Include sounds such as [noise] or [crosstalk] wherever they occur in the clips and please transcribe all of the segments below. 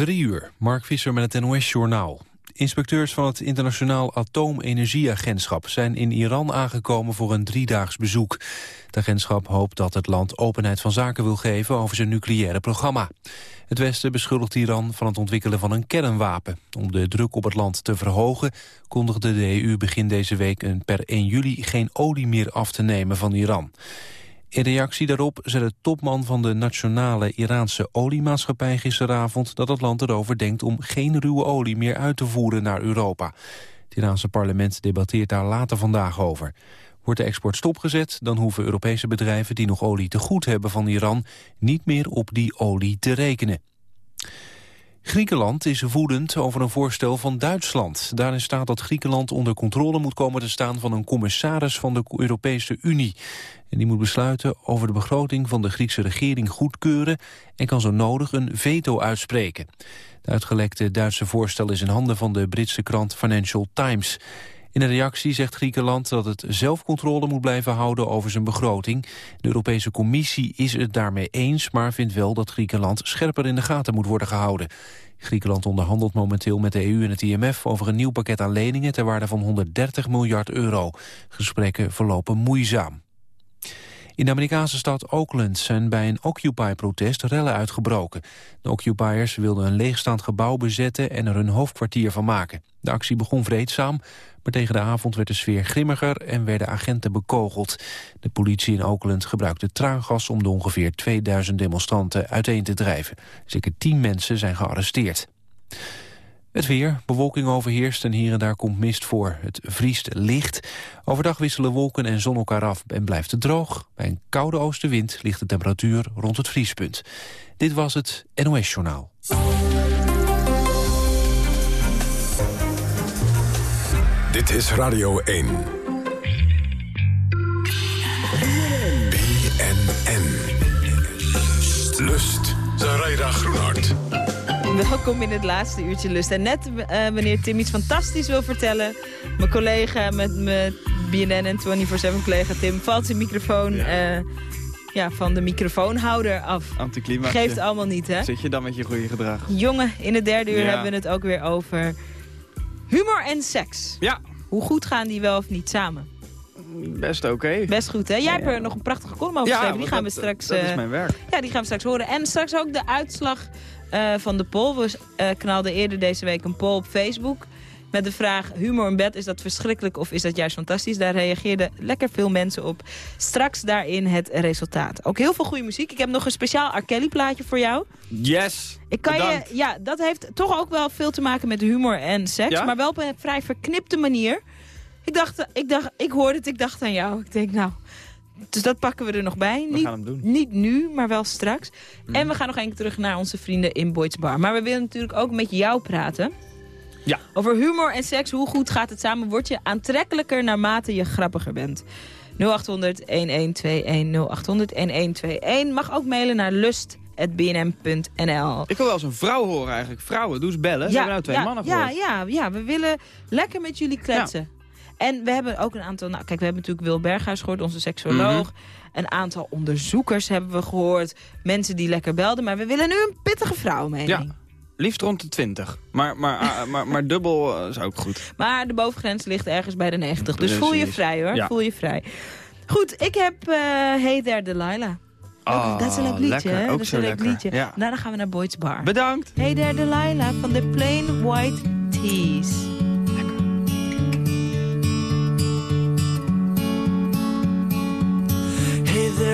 Drie uur, Mark Visser met het NOS-journaal. Inspecteurs van het Internationaal Atoomenergieagentschap... zijn in Iran aangekomen voor een driedaags bezoek. Het agentschap hoopt dat het land openheid van zaken wil geven... over zijn nucleaire programma. Het Westen beschuldigt Iran van het ontwikkelen van een kernwapen. Om de druk op het land te verhogen... kondigde de EU begin deze week een per 1 juli geen olie meer af te nemen van Iran. In reactie daarop zei de topman van de nationale Iraanse oliemaatschappij gisteravond dat het land erover denkt om geen ruwe olie meer uit te voeren naar Europa. Het Iraanse parlement debatteert daar later vandaag over. Wordt de export stopgezet, dan hoeven Europese bedrijven die nog olie te goed hebben van Iran niet meer op die olie te rekenen. Griekenland is woedend over een voorstel van Duitsland. Daarin staat dat Griekenland onder controle moet komen te staan van een commissaris van de Europese Unie. En die moet besluiten over de begroting van de Griekse regering goedkeuren en kan zo nodig een veto uitspreken. Het uitgelekte Duitse voorstel is in handen van de Britse krant Financial Times. In een reactie zegt Griekenland dat het zelfcontrole moet blijven houden over zijn begroting. De Europese Commissie is het daarmee eens, maar vindt wel dat Griekenland scherper in de gaten moet worden gehouden. Griekenland onderhandelt momenteel met de EU en het IMF over een nieuw pakket aan leningen ter waarde van 130 miljard euro. Gesprekken verlopen moeizaam. In de Amerikaanse stad Oakland zijn bij een Occupy-protest rellen uitgebroken. De occupiers wilden een leegstaand gebouw bezetten en er hun hoofdkwartier van maken. De actie begon vreedzaam, maar tegen de avond werd de sfeer grimmiger en werden agenten bekogeld. De politie in Oakland gebruikte traangas om de ongeveer 2000 demonstranten uiteen te drijven. Zeker 10 mensen zijn gearresteerd. Het weer, bewolking overheerst en hier en daar komt mist voor. Het vriest licht. Overdag wisselen wolken en zon elkaar af en blijft het droog. Bij een koude oostenwind ligt de temperatuur rond het vriespunt. Dit was het NOS Journaal. Dit is Radio 1. BNN. Lust. Zaraida Groenhart. Welkom in het laatste uurtje Lust. En net uh, wanneer Tim iets fantastisch wil vertellen... mijn collega, met mijn BNN en 24-7 collega Tim... valt zijn microfoon ja. Uh, ja, van de microfoonhouder af. Anticlimax. Geeft allemaal niet, hè? Zit je dan met je goede gedrag? Jongen, in het derde uur ja. hebben we het ook weer over humor en seks. Ja. Hoe goed gaan die wel of niet samen? Best oké. Okay. Best goed, hè? Jij ja, hebt er nog een prachtige column over geschreven. die gaan dat, we straks... Dat is mijn werk. Ja, die gaan we straks horen. En straks ook de uitslag uh, van de poll. We uh, knalden eerder deze week een poll op Facebook... met de vraag, humor in bed, is dat verschrikkelijk of is dat juist fantastisch? Daar reageerden lekker veel mensen op. Straks daarin het resultaat. Ook heel veel goede muziek. Ik heb nog een speciaal R. Kelly plaatje voor jou. Yes, ik kan je, Ja, dat heeft toch ook wel veel te maken met humor en seks. Ja? Maar wel op een vrij verknipte manier. Ik dacht, ik dacht, ik hoorde het, ik dacht aan jou. Ik denk, nou... Dus dat pakken we er nog bij. We niet, gaan hem doen. niet nu, maar wel straks. Mm. En we gaan nog even terug naar onze vrienden in Boyd's Bar. Maar we willen natuurlijk ook met jou praten. Ja. Over humor en seks. Hoe goed gaat het samen? Word je aantrekkelijker naarmate je grappiger bent? 0800-1121, 0800-1121. Mag ook mailen naar lust.bnm.nl. Ik wil wel eens een vrouw horen eigenlijk. Vrouwen, doe eens bellen. Ze ja, hebben nou twee ja, mannen ja, gehoord. ja, ja, we willen lekker met jullie kletsen. Ja. En we hebben ook een aantal... Nou, kijk, we hebben natuurlijk Wil Berghuis gehoord, onze seksoloog. Mm -hmm. Een aantal onderzoekers hebben we gehoord. Mensen die lekker belden. Maar we willen nu een pittige vrouw mee. Ja, liefst rond de 20. Maar, maar, uh, [laughs] maar, maar dubbel uh, is ook goed. Maar de bovengrens ligt ergens bij de 90. Dus voel je vrij hoor, ja. voel je vrij. Goed, ik heb uh, Hey There Delilah. Oh, dat is een leuk liedje, hè? Dat is een leuk liedje. Ja. Nou, dan gaan we naar Boyd's Bar. Bedankt. Hey There Delilah van de Plain White Tees.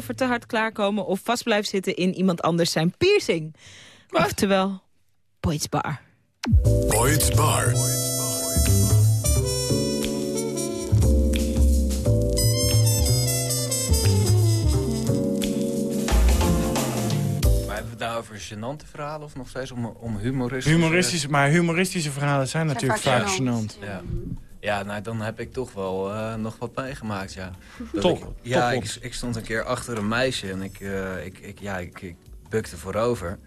Over te hard klaarkomen of vast blijven zitten in iemand anders zijn piercing. Oftewel, Boyd's Bar. Boyd's Bar. Maar hebben we het nou over gênante verhalen of nog steeds om, om humoristische... Humoristische, maar humoristische verhalen zijn natuurlijk vaak vaak gênant. gênant. Ja. Ja, nou dan heb ik toch wel eh, nog wat meegemaakt, ja. Top, ik- ja, top, ik, ik stond een keer achter een meisje en ik, eh, ik, ik, ja, ik, ik bukte voorover.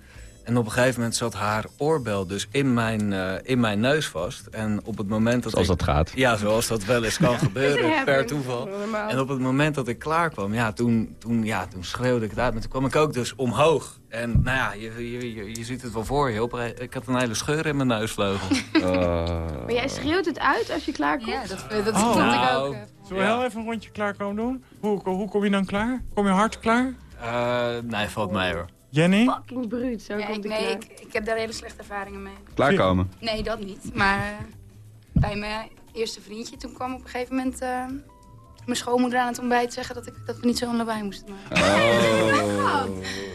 En op een gegeven moment zat haar oorbel dus in mijn, eh, in mijn neus vast. En op het moment dat Zoals ik... dat gaat. Ja, zoals dat wel eens kan gebeuren, per toeval. En op het moment dat ik klaar kwam, ja, toen, toen, ja, toen schreeuwde ik het uit. Maar toen kwam ik ook dus omhoog. En nou ja, je, je, je, je ziet het wel voor je. Ik had een hele scheur in mijn neusvleugel. [laughs] Maar jij schreeuwt het uit als je klaarkomt? Ja, dat, dat Oh. vond ik Nou, ook. eh. Zullen we heel even een rondje klaar komen doen? Hoe, hoe kom je dan klaar? Kom je hard klaar? Eh, nee, valt mij hoor. Jenny? Fucking bruut, zo Ja, komt ik, nee, ik, ik heb daar hele slechte ervaringen mee. Klaarkomen. Nee, dat niet. Maar eh, bij mijn eerste vriendje, toen kwam op een gegeven moment eh, mijn schoonmoeder aan het ontbijt zeggen dat, ik, dat we niet zo'n lawaai moesten maken. Oh.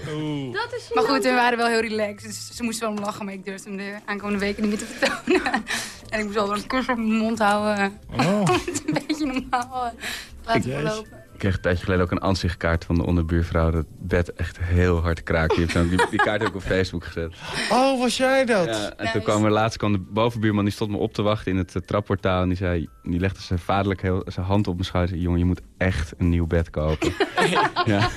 [laughs] Oeh. Dat is Maar goed, we waren wel heel relaxed. Dus ze moesten wel om lachen, maar ik durfde hem de aankomende weken niet meer te vertonen. [laughs] en ik moest wel een kus op mijn mond houden. Oh. om [laughs] het een beetje normaal eh, te laten verlopen. Ik kreeg een tijdje geleden ook een ansichtkaart van de onderbuurvrouw. Dat bed echt heel hard kraakt. Die, heeft zo'n- die, die kaart heb ik op Facebook gezet. oh, was jij dat? Ja, en Nice. toen kwam er laatst kwam de bovenbuurman, die stond me op te wachten in het uh, trapportaal. En die, zei, die legde zijn vaderlijk heel, zijn hand op mijn schouder. zei, Jongen, je moet echt een nieuw bed kopen. [laughs] ja.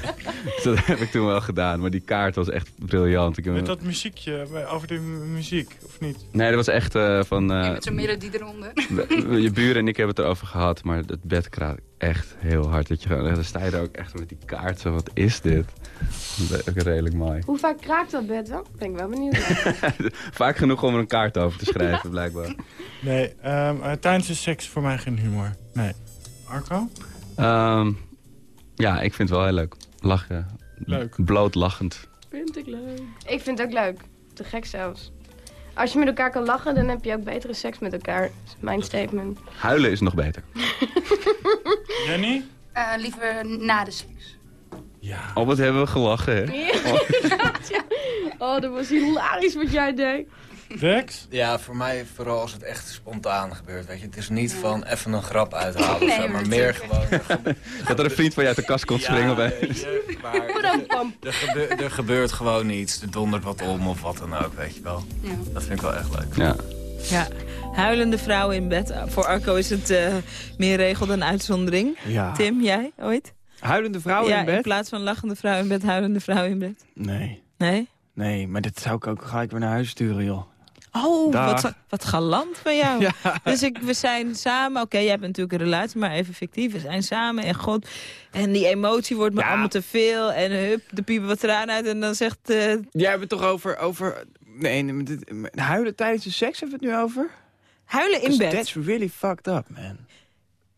Dus [laughs] dat heb ik toen wel gedaan. Maar die kaart was echt briljant. Ik, heb- Met dat muziekje, eh, over de mu- muziek, of niet? Nee, dat was echt eh, van... eh, Ja, met zo'n melodie eronder. [laughs] je buren en ik hebben het erover gehad. Maar het bed kraakt echt heel hard. Dat je, gewoon- dan sta je daar ook echt met die kaart. Zo, wat is dit? Dat is ook redelijk mooi. Hoe vaak kraakt dat bed dan? Ben ik wel benieuwd. Vaak genoeg om er een kaart over te schrijven, blijkbaar. Nee, ehm, eh, tijdens de seks voor mij geen humor. Nee. Arco? Ehm, Ja, ik vind het wel heel leuk. Lachen. Leuk. Blootlachend. Vind ik leuk. Ik vind het ook leuk. Te gek zelfs. Als je met elkaar kan lachen, dan heb je ook betere seks met elkaar. Dat is mijn statement. Huilen is nog beter. [laughs] Jenny? Eh, liever na de seks. Oh, wat hebben we gelachen, hè? [laughs] Ja. Oh, dat was hilarisch wat jij deed. Rex? Ja, voor mij vooral als het echt spontaan gebeurt. Weet je. Het is niet van even een grap uithalen Nee, zo, maar meer gewoon... [laughs] [laughs] Dat er een vriend van je uit de kast komt springen je, [laughs] maar er, er, gebe- er gebeurt gewoon iets. Er dondert wat om of wat dan ook, weet je wel. Ja. Dat vind ik wel echt leuk. Ja. Ja, huilende vrouwen in bed. Voor Arco is het eh, meer regel dan uitzondering. Ja. Tim, jij ooit? Huilende vrouwen ja, in bed? plaats van lachende vrouw in bed, huilende vrouw in bed. Nee. Nee? Nee, maar dit zou ik ook gelijk weer naar huis sturen, joh. Oh, Dag. wat, wat galant van jou. [laughs] Ja. Dus ik, we zijn samen, oké, jij hebt natuurlijk een relatie, maar even fictief. We zijn samen en god. En die emotie wordt me Ja. allemaal te veel. En hup, de piepen wat eraan uit. En dan zegt... eh, Jij hebt het toch over... over nee, huilen tijdens de seks hebben we het nu over? huilen in bed. That's really fucked up, man.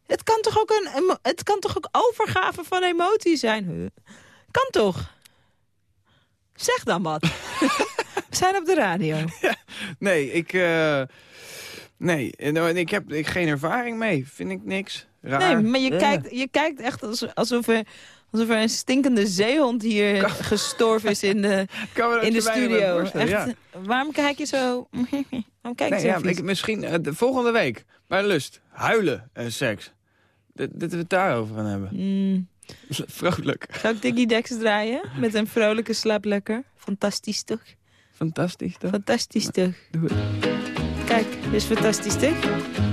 Het kan toch ook een het kan toch ook overgave van emotie zijn? Kan toch? Zeg dan wat. [laughs] We zijn op de radio. [laughs] Nee, ik... eh, nee, en, en ik heb ik, geen ervaring mee. Vind ik niks. Raar. Nee, maar je, Ja. kijkt, je kijkt echt als- alsof er, alsof er een stinkende zeehond hier gestorven is in de, [laughs] in de studio. Echt, ja. Waarom kijk je zo... [laughs] Waarom kijk je Nee, zo ja, vies? ik, misschien eh, de volgende week bij Lust. Huilen en seks. Dat, dat we het daarover gaan hebben. Mm, Vrolijk. zou ik Diggy Dex draaien? Met een vrolijke slaap lekker. Fantastisch toch? Fantastisch, toch? Fantastisch toch? Doe het. Kijk, is fantastisch toch?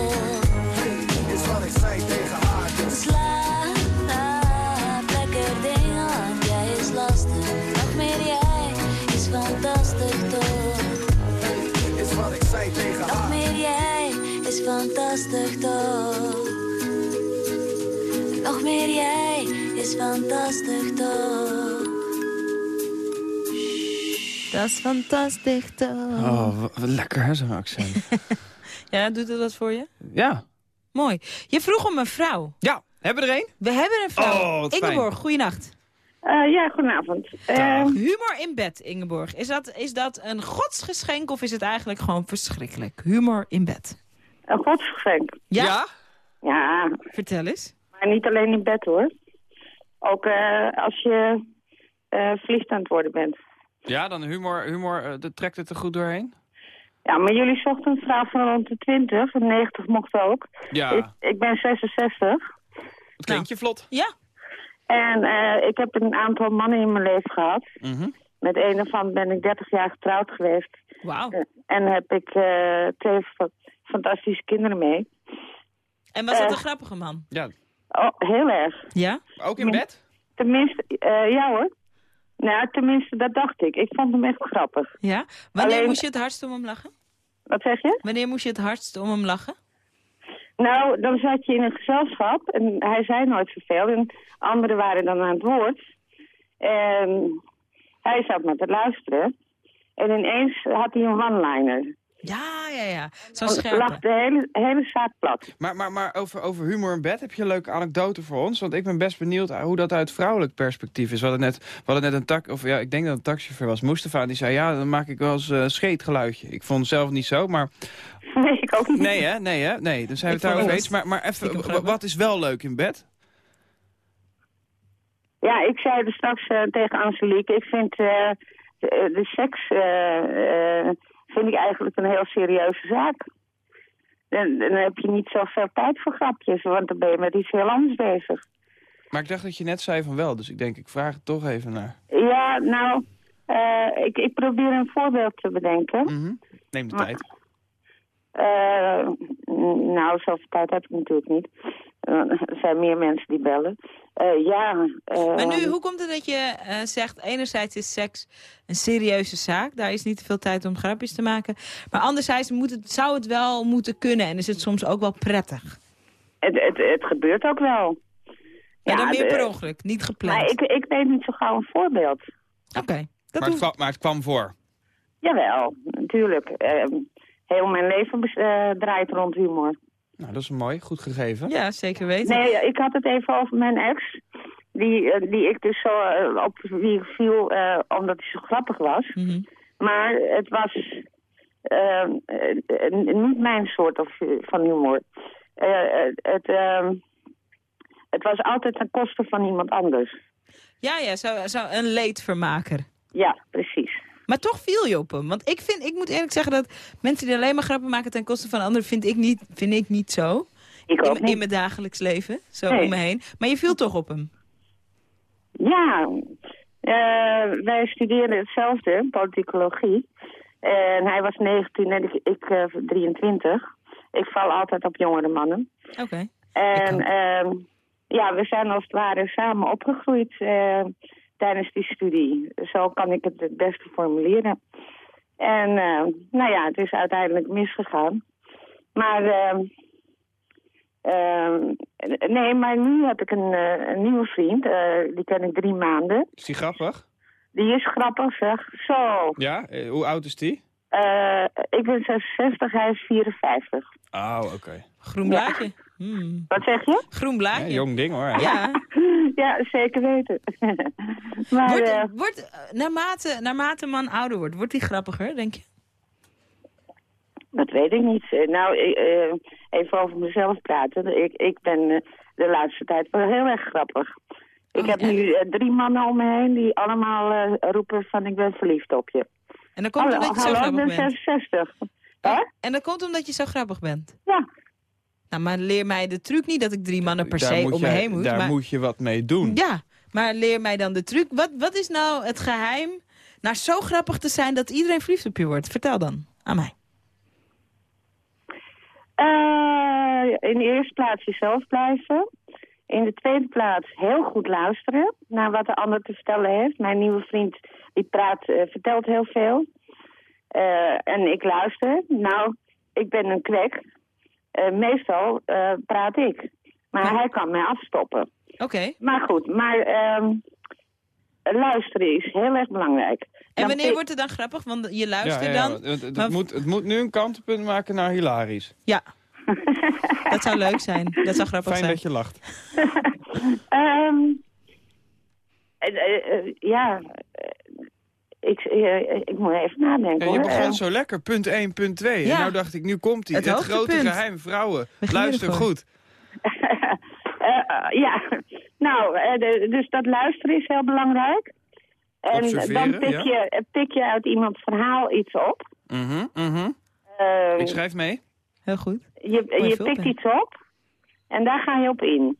Is fantastisch toch. Nog meer jij is fantastisch toch. Dat is fantastisch toch. Oh, wat, lekker hè, zo'n accent. [laughs] Ja, doet het dat voor je? ja. Mooi. Je vroeg om een vrouw. Ja, hebben we er één? We hebben een vrouw. Oh, wat fijn. Ingeborg, goeienacht. Eh, ja, goedenavond. Eh, Humor in bed, Ingeborg. Is dat, is dat een godsgeschenk of is het eigenlijk gewoon verschrikkelijk? Humor in bed. Een godsgeschenk. Ja? Ja, Vertel eens. maar niet alleen in bed hoor. Ook eh, als je eh verliefd aan het worden bent. Ja, dan humor, humor eh, dat trekt het er goed doorheen? Ja, maar jullie zochten een vrouw van rond de 20. En 90 mocht ook. Ja. Ik, ik ben 66. Het klinkt je vlot. Ja. En eh, ik heb een aantal mannen in mijn leven gehad. Mhm. Met een ervan ben ik 30 jaar getrouwd geweest. Wauw. En heb ik eh, twee fantastische kinderen mee. En was dat Eh. een grappige man? Ja. Oh, heel erg. Ja? Ook in bed? Tenminste, eh, ja hoor. Nou, tenminste, dat dacht ik. Ik vond hem echt grappig. Ja? Wanneer Alleen- moest je het hardst om hem lachen? Wat zeg je? Wanneer moest je het hardst om hem lachen? Nou, dan zat je in een gezelschap en hij zei nooit zoveel. En anderen waren dan aan het woord. En hij zat maar te luisteren. En ineens had hij een one-liner. Ja, ja, ja. Zo'n Dan scherpe. lag de hele, hele zaak plat. Maar, maar, maar over, over humor in bed, heb je een leuke anekdote voor ons? Want ik ben best benieuwd hoe dat uit vrouwelijk perspectief is. We hadden net, we hadden net een tak, of ja, ik denk dat het een taxichauffeur was, Mustafa, die zei, ja, dan maak ik wel eens eh, scheetgeluidje. Ik vond het zelf niet zo, maar... [laughs] Nee, ik ook niet. Nee, hè? Nee, hè? Nee, dan zijn we het daarover eens. Maar, maar even, wat is wel leuk in bed? Ja, ik zei er straks eh, tegen Angelique, ik vind eh, de, de seks eh, eh, vind ik eigenlijk een heel serieuze zaak. Dan, dan heb je niet zoveel tijd voor grapjes, want dan ben je met iets heel anders bezig. Maar ik dacht dat je net zei van wel, dus ik denk, ik vraag het toch even naar. Ja, nou, eh, ik, ik probeer een voorbeeld te bedenken. Mhm. Neem de Maar- tijd. Eh, nou, zoveel tijd heb ik natuurlijk niet. Er zijn meer mensen die bellen. Eh, ja. eh, Maar nu, hoe komt het dat je eh, zegt... enerzijds is seks een serieuze zaak. Daar is niet te veel tijd om grapjes te maken. Maar anderzijds moet het, zou het wel moeten kunnen. En is het soms ook wel prettig. het, het, het gebeurt ook wel. Maar dan meer per ongeluk, niet gepland. Maar ik, ik weet niet zo gauw een voorbeeld. Oké, dat Maar het, hoeft- kwam, maar het kwam voor. Jawel, natuurlijk. Heel mijn leven eh, draait rond humor. Nou, dat is mooi. Goed gegeven. Ja, zeker weten. Nee, ik had het even over mijn ex. Die, eh, die ik dus zo eh, op wie ik viel eh, omdat hij zo grappig was. Mhm. Maar het was eh, eh, niet mijn soort of, van humor. Het, eh, het was altijd ten koste van iemand anders. Ja, ja, zo, zo een leedvermaker. Ja, precies. Maar toch viel je op hem. Want ik, vind, ik moet eerlijk zeggen dat mensen die alleen maar grappen maken ten koste van anderen, vind ik niet, vind ik niet zo. Ik ook in, niet. in mijn dagelijks leven, zo Nee. om me heen. Maar je viel toch op hem. Ja, eh, wij studeerden hetzelfde, politicologie. En hij was 19 en ik, ik eh, 23. Ik val altijd op jongere mannen. Oké. En ehm, ja, we zijn als het ware samen opgegroeid eh, tijdens die studie. Zo kan ik het het beste formuleren. En eh, nou ja, het is uiteindelijk misgegaan. Maar ehm, ehm, nee, maar nu heb ik een, eh, een nieuwe vriend. eh, die ken ik drie maanden. Is die grappig? Die is grappig, zeg. Zo. Ja? Eh, hoe oud is die? Eh, ik ben 66, hij is 54. Oh, oké. Groen blaadje. Hmm. Wat zeg je? Groen Ja, blaadje. jong ding hoor. Ja. [laughs] [laughs] Ja, zeker weten. [laughs] maar Wordt, eh, wordt, eh, naarmate, naarmate man ouder wordt, wordt hij grappiger, denk je? dat weet ik niet. Eh, Nou, even over mezelf praten. Ik, ik ben de laatste tijd wel heel erg grappig. Ik Oh, heb echt? nu drie mannen om me heen die allemaal roepen van ik ben verliefd op je. En dat komt hallo, omdat je zo hallo, ik grappig ben bent. 66. Hè? En dat komt omdat je zo grappig bent. Ja. Nou, maar leer mij de truc niet dat ik drie mannen per Daar se moet om me jij- heen moet. Daar maar, moet je wat mee doen. Ja, maar leer mij dan de truc. Wat, wat is nou het geheim naar zo grappig te zijn dat iedereen verliefd op je wordt? Vertel dan, aan mij. Eh, in de eerste plaats jezelf blijven. In de tweede plaats heel goed luisteren naar wat de ander te vertellen heeft. Mijn nieuwe vriend die praat, eh, vertelt heel veel. Eh, en ik luister. Nou, ik ben een kwek. Eh, meestal eh, praat ik. Maar hij kan mij afstoppen. Oké. Maar goed, maar ehm, luisteren is heel erg belangrijk. En wanneer wordt het dan grappig? Want je luistert ja, ja, dan. Het, het maar- moet, het moet nu een kantelpunt maken naar hilarisch. Ja. [laughs] dat zou leuk zijn. Dat zou grappig Fijn zijn. dat je lacht. [laughs] Ehm, eh, ja, ik, eh, ik moet even nadenken je hoor. begon zo lekker, punt 1, punt 2. Ja. En nou dacht ik, nu komt hij. Het grote geheim, vrouwen. Luister goed. [laughs] eh, eh, ja, nou, de- dus dat luisteren is heel belangrijk. En Observeren, dan pik, ja. je, pik je uit iemands verhaal iets op. Mhm, mhm. Eh, Ik schrijf mee. Heel goed. je je pikt iets op en daar ga je op in.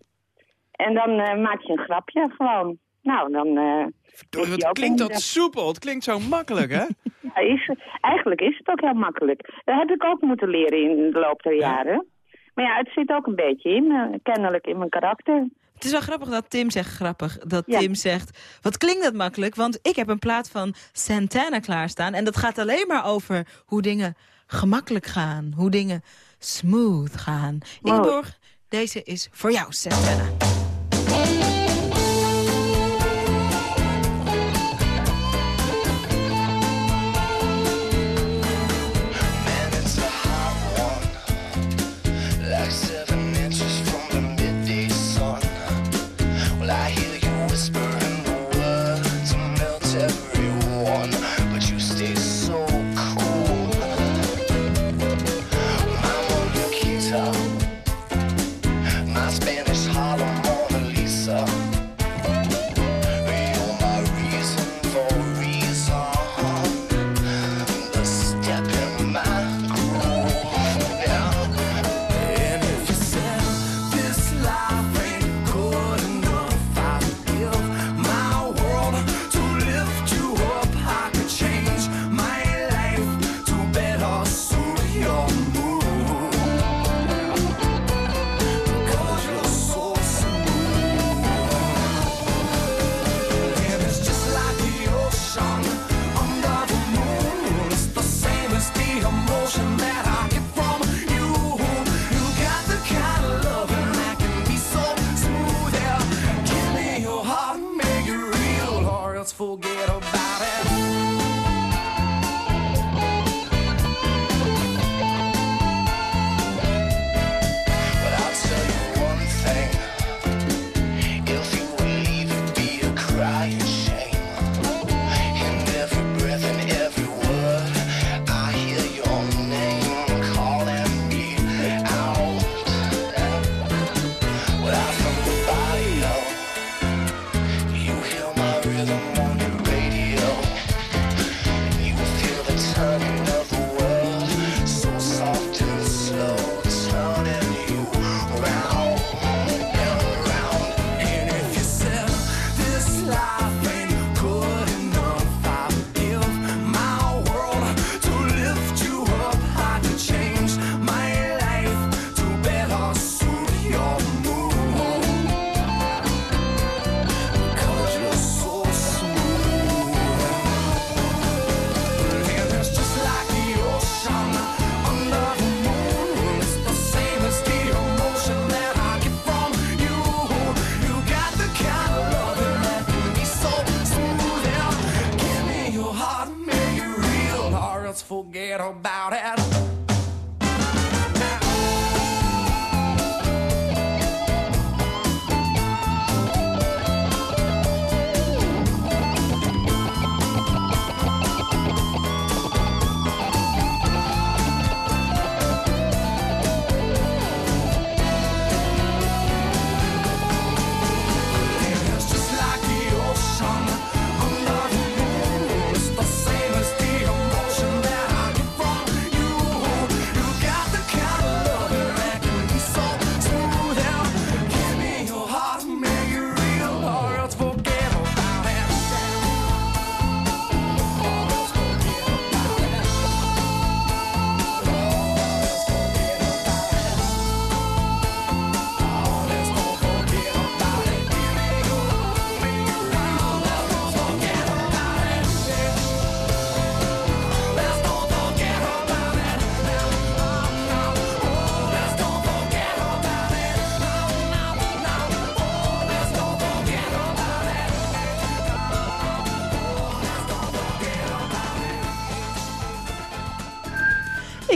En dan eh, maak je een grapje gewoon. Nou, dan... eh, het ook klinkt in dat de- soepel. Het klinkt zo makkelijk, hè? [laughs] Ja, is, eigenlijk is het ook heel makkelijk. Dat heb ik ook moeten leren in de loop der jaren. Maar ja, het zit ook een beetje in, me, kennelijk in mijn karakter. Het is wel grappig dat Tim zegt grappig. Dat Ja. Tim zegt, wat klinkt dat makkelijk? Want ik heb een plaat van Santana klaarstaan. En dat gaat alleen maar over hoe dingen gemakkelijk gaan. Hoe dingen smooth gaan. Ingeborg, deze is voor jou, Santana.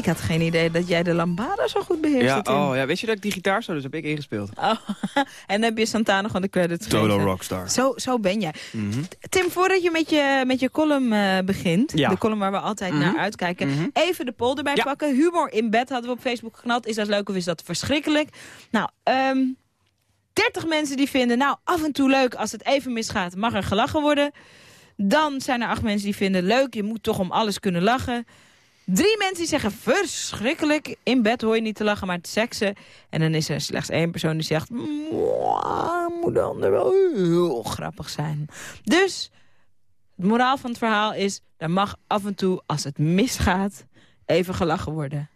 Ik had geen idee dat jij de lambada zo goed beheerst. Ja, Tim. oh, ja, weet je dat ik die gitaar zo, dus heb ik ingespeeld. Oh, [laughs] en dan heb je Santana gewoon de credits Total gegeven. rockstar. Zo, zo ben jij. Mhm. Tim, voordat je met je, met je column eh, begint, Ja. de column waar we altijd Mhm. naar uitkijken, Mhm. even de poll erbij Ja. pakken. Humor in bed hadden we op Facebook geknald. Is dat leuk of is dat verschrikkelijk? Nou, ehm 30 mensen die vinden, nou, af en toe leuk als het even misgaat, mag er gelachen worden. Dan zijn er acht mensen die vinden, leuk, je moet toch om alles kunnen lachen. Drie mensen die zeggen, verschrikkelijk, in bed hoor je niet te lachen, maar te seksen. En dan is er slechts één persoon die zegt, "Mwah, moet de ander wel heel grappig zijn. Dus, het moraal van het verhaal is, er mag af en toe, als het misgaat, even gelachen worden.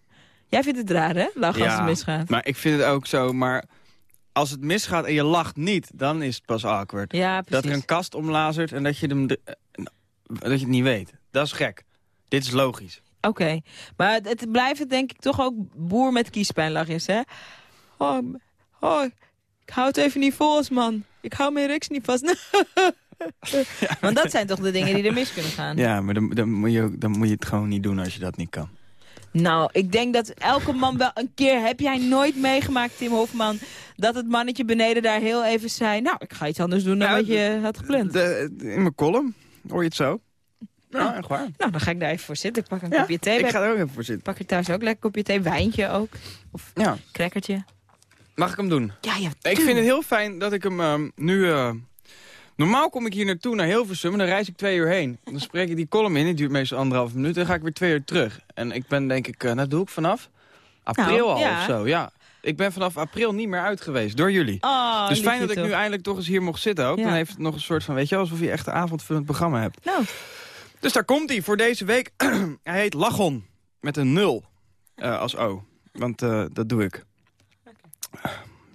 Jij vindt het raar, hè? Lachen als het misgaat. maar ik vind het ook zo, maar als het misgaat en je lacht niet, dan is het pas awkward. Ja, Dat er een kast omlazert en dat je, hem dat je het niet weet. Dat is gek. Dit is logisch. Oké, maar het, het blijft denk ik toch ook boer met kiespijnlachjes, hè? Oh, oh, ik hou het even niet vol man. Ik hou mijn riks niet vast. [laughs] Want dat zijn toch de dingen die er mis kunnen gaan? Ja, maar dan, dan, moet je, dan moet je het gewoon niet doen als je dat niet kan. Nou, ik denk dat elke man wel een keer... Heb jij nooit meegemaakt, Tim Hofman... dat het mannetje beneden daar heel even zei... nou, ik ga iets anders doen dan wat je had gepland. De, in mijn column, hoor je het zo? Ja, echt waar. Nou, dan ga ik daar even voor zitten. Ik pak een Ja, kopje thee. ik bij. ga er ook even voor zitten. Pak je thuis ook lekker kopje thee. Wijntje ook. Of Ja. crackertje. Mag ik hem doen? Ja, ja, Ik vind het heel fijn dat ik hem ehm, nu... eh, normaal kom ik hier naartoe naar Hilversum en dan reis ik twee uur heen. Dan spreek ik die column in, die duurt meestal anderhalve minuut. En dan ga ik weer twee uur terug. En ik ben denk ik, eh nou doe ik vanaf april Nou, al ja. of zo. Ja. Ik ben vanaf april niet meer uit geweest, door jullie. Oh, dus fijn dat ik toch. nu eindelijk toch eens hier mocht zitten ook. Ja. Dan heeft het nog een soort van, weet je wel, alsof je echt een avondvullend programma hebt. Nou, Dus daar komt hij voor deze week. [clears throat] hij heet Lachon, met een nul eh, als O. Want eh, dat doe ik.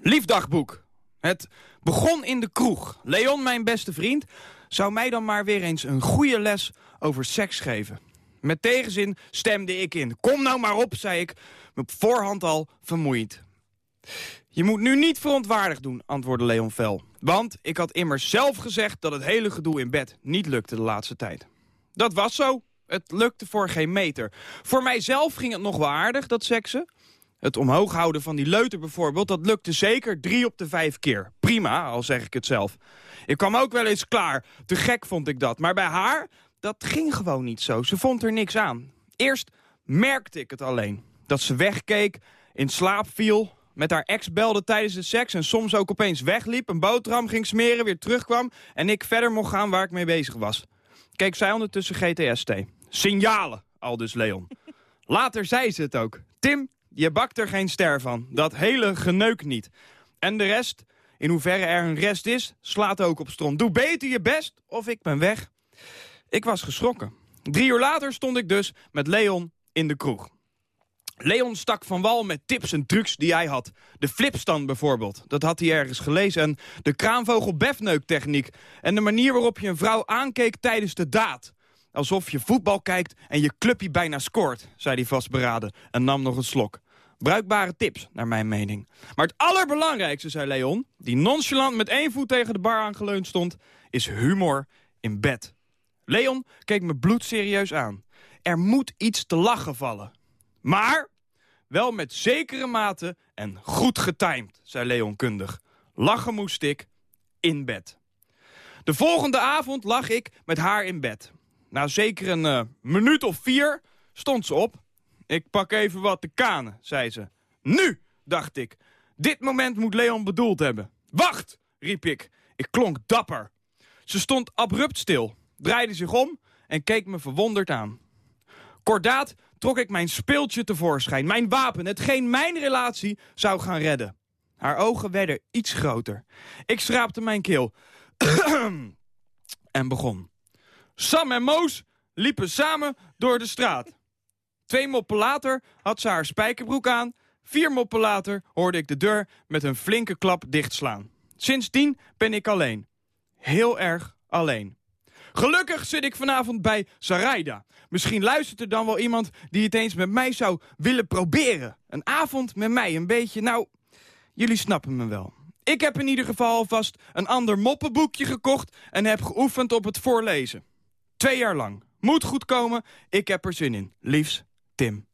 Liefdagboek. Het begon in de kroeg. Leon, mijn beste vriend, zou mij dan maar weer eens een goede les over seks geven. Met tegenzin stemde ik in. Kom nou maar op, zei ik, me op voorhand al vermoeid. Je moet nu niet verontwaardigd doen, antwoordde Leon fel. Want ik had immers zelf gezegd dat het hele gedoe in bed niet lukte de laatste tijd. Dat was zo. Het lukte voor geen meter. Voor mijzelf ging het nog wel aardig, dat seksen. Het omhoog houden van die leuter bijvoorbeeld, dat lukte zeker drie op de vijf keer. Prima, al zeg ik het zelf. Ik kwam ook wel eens klaar. Te gek vond ik dat. Maar bij haar, dat ging gewoon niet zo. Ze vond er niks aan. Eerst merkte ik het alleen. Dat ze wegkeek, in slaap viel, met haar ex belde tijdens de seks... en soms ook opeens wegliep, een boterham ging smeren, weer terugkwam... en ik verder mocht gaan waar ik mee bezig was. Keek zij ondertussen GTST. Signalen, al dus Leon. [laughs] Later zei ze het ook. Tim, je bakt er geen ster van. Dat hele geneuk niet. En de rest, in hoeverre er een rest is, slaat ook op stront. Doe beter je best, of ik ben weg. Ik was geschrokken. Drie uur later stond ik dus met Leon in de kroeg. Leon stak van wal met tips en trucs die hij had. De flipstand bijvoorbeeld, dat had hij ergens gelezen. En de kraanvogel befneuktechniek. En de manier waarop je een vrouw aankeek tijdens de daad. Alsof je voetbal kijkt en je clubje bijna scoort, zei hij vastberaden en nam nog een slok. Bruikbare tips, naar mijn mening. Maar het allerbelangrijkste, zei Leon, die nonchalant met één voet tegen de bar aangeleund stond, is humor in bed. Leon keek me bloedserieus aan. Er moet iets te lachen vallen. Maar wel met zekere mate en goed getimed, zei Leon kundig. Lachen moest ik in bed. De volgende avond lag ik met haar in bed. Na zeker een eh, minuut of vier stond ze op. Ik pak even wat te kanen, zei ze. Nu, dacht ik. Dit moment moet Leon bedoeld hebben. Wacht, riep ik. Ik klonk dapper. Ze stond abrupt stil, draaide zich om en keek me verwonderd aan. Kordaat trok ik mijn speeltje tevoorschijn. Mijn wapen, hetgeen mijn relatie zou gaan redden. Haar ogen werden iets groter. Ik schraapte mijn keel. [clears throat] en begon. Sam en Moos liepen samen door de straat. Twee moppen later had ze haar spijkerbroek aan. Vier moppen later hoorde ik de deur met een flinke klap dichtslaan. Sindsdien ben ik alleen. Heel erg alleen. Gelukkig zit ik vanavond bij Saraida. Misschien luistert er dan wel iemand die het eens met mij zou willen proberen. Een avond met mij, een beetje, nou, jullie snappen me wel. Ik heb in ieder geval alvast een ander moppenboekje gekocht en heb geoefend op het voorlezen. Twee jaar lang. Moet goed komen, ik heb er zin in. Liefs, Tim.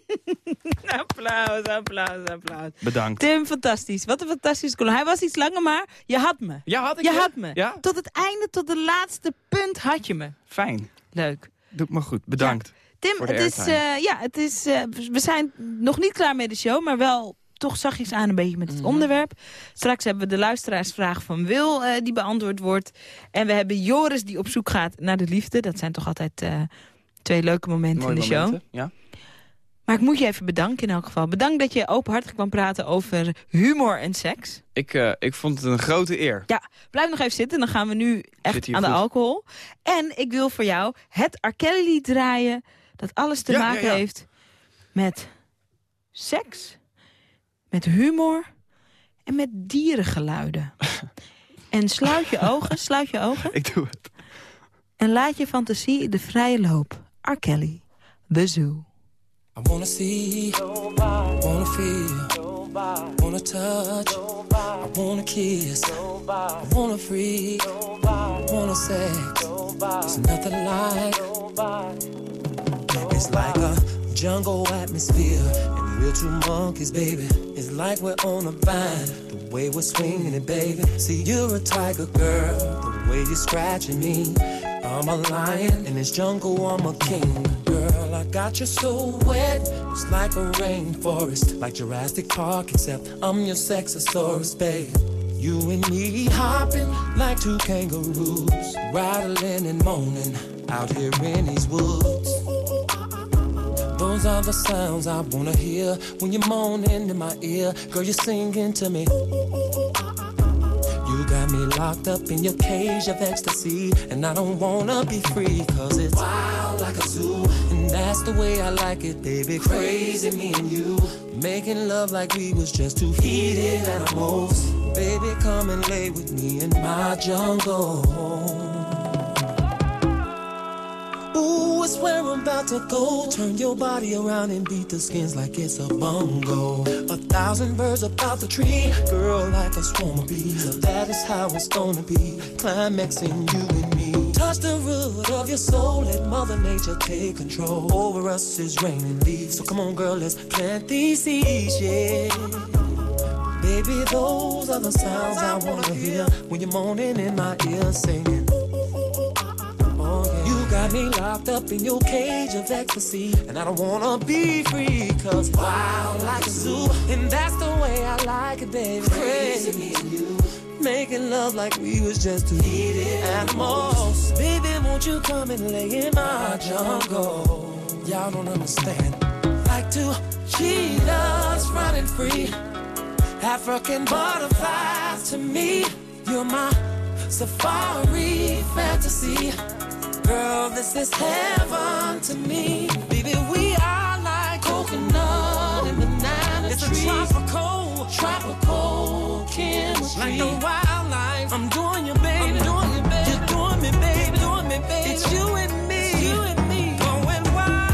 [laughs] applaus, applaus, applaus. Bedankt. Tim, fantastisch. Wat een fantastische column. Hij was iets langer, maar je had me. Ja, had ik Je had me. Ja? Tot het einde, tot de laatste punt had je me. Fijn. Leuk. Doe het maar goed. Bedankt. Tim, het is, eh, ja, het is, eh, we zijn nog niet klaar met de show, maar wel toch zachtjes aan een beetje met het Mhm. onderwerp. Straks hebben we de luisteraarsvraag van Wil eh, die beantwoord wordt. En we hebben Joris die op zoek gaat naar de liefde. Dat zijn toch altijd twee leuke momenten Mooie in de show. Ja. Maar ik moet je even bedanken in elk geval. Bedankt dat je openhartig kwam praten over humor en seks. Ik, eh, ik vond het een grote eer. Ja, blijf nog even zitten. Dan gaan we nu echt aan de alcohol. En ik wil voor jou het R. Kelly lied draaien... dat alles te Ja, maken ja, ja. heeft met seks, met humor en met dierengeluiden. [laughs] en sluit je ogen, sluit je ogen... Ik doe het. en laat je fantasie de vrije loop. R. Kelly, The Zoo. I wanna see, wanna feel, wanna touch, I wanna kiss, I wanna freak, I wanna sex. It's nothing like, it's like a jungle atmosphere, and we're two monkeys, baby. It's like we're on a vine, the way we're swinging it, baby. See, you're a tiger girl, the way you're scratching me. I'm a lion in this jungle, I'm a king. Girl, I got you so wet, it's like a rainforest, like Jurassic Park, except I'm your sexosaurus, babe. You and me hopping like two kangaroos, rattling and moaning out here in these woods. Those are the sounds I wanna hear when you're moaning in my ear. Girl, you're singing to me. Me locked up in your cage of ecstasy, and I don't wanna be free, cause it's wild like a zoo. And that's the way I like it, baby. Crazy, me and you. Making love like we was just two heated animals. Baby, come and lay with me in my jungle. Ooh, it's where I'm about to go. Turn your body around and beat the skins like it's a bongo. A thousand birds about the tree, girl, like a swarm of bees. That is how it's gonna be. Climaxing you and me. Touch the root of your soul, let Mother Nature take control. Over us is raining leaves. So come on, girl, let's plant these seeds, yeah. Baby, those are the sounds I wanna hear when you're moaning in my ear singing. Yeah. You got me locked up in your cage of ecstasy, and I don't wanna be free, cause wild like a zoo, and that's the way I like it, baby. Crazy, me and you. Making love like we was just two animals. Baby, won't you come and lay in my jungle? Y'all don't understand. Like two cheetahs running free. African butterflies to me. You're my safari fantasy. Girl, this is heaven to me. Baby, we are like coconut in banana It's tree. a tropical, tropical chemistry. Like the wildlife. I'm doing you, baby. I'm doing you, baby. You're doing me, baby. Doing me, baby. It's you and me. It's you and me. Going wild.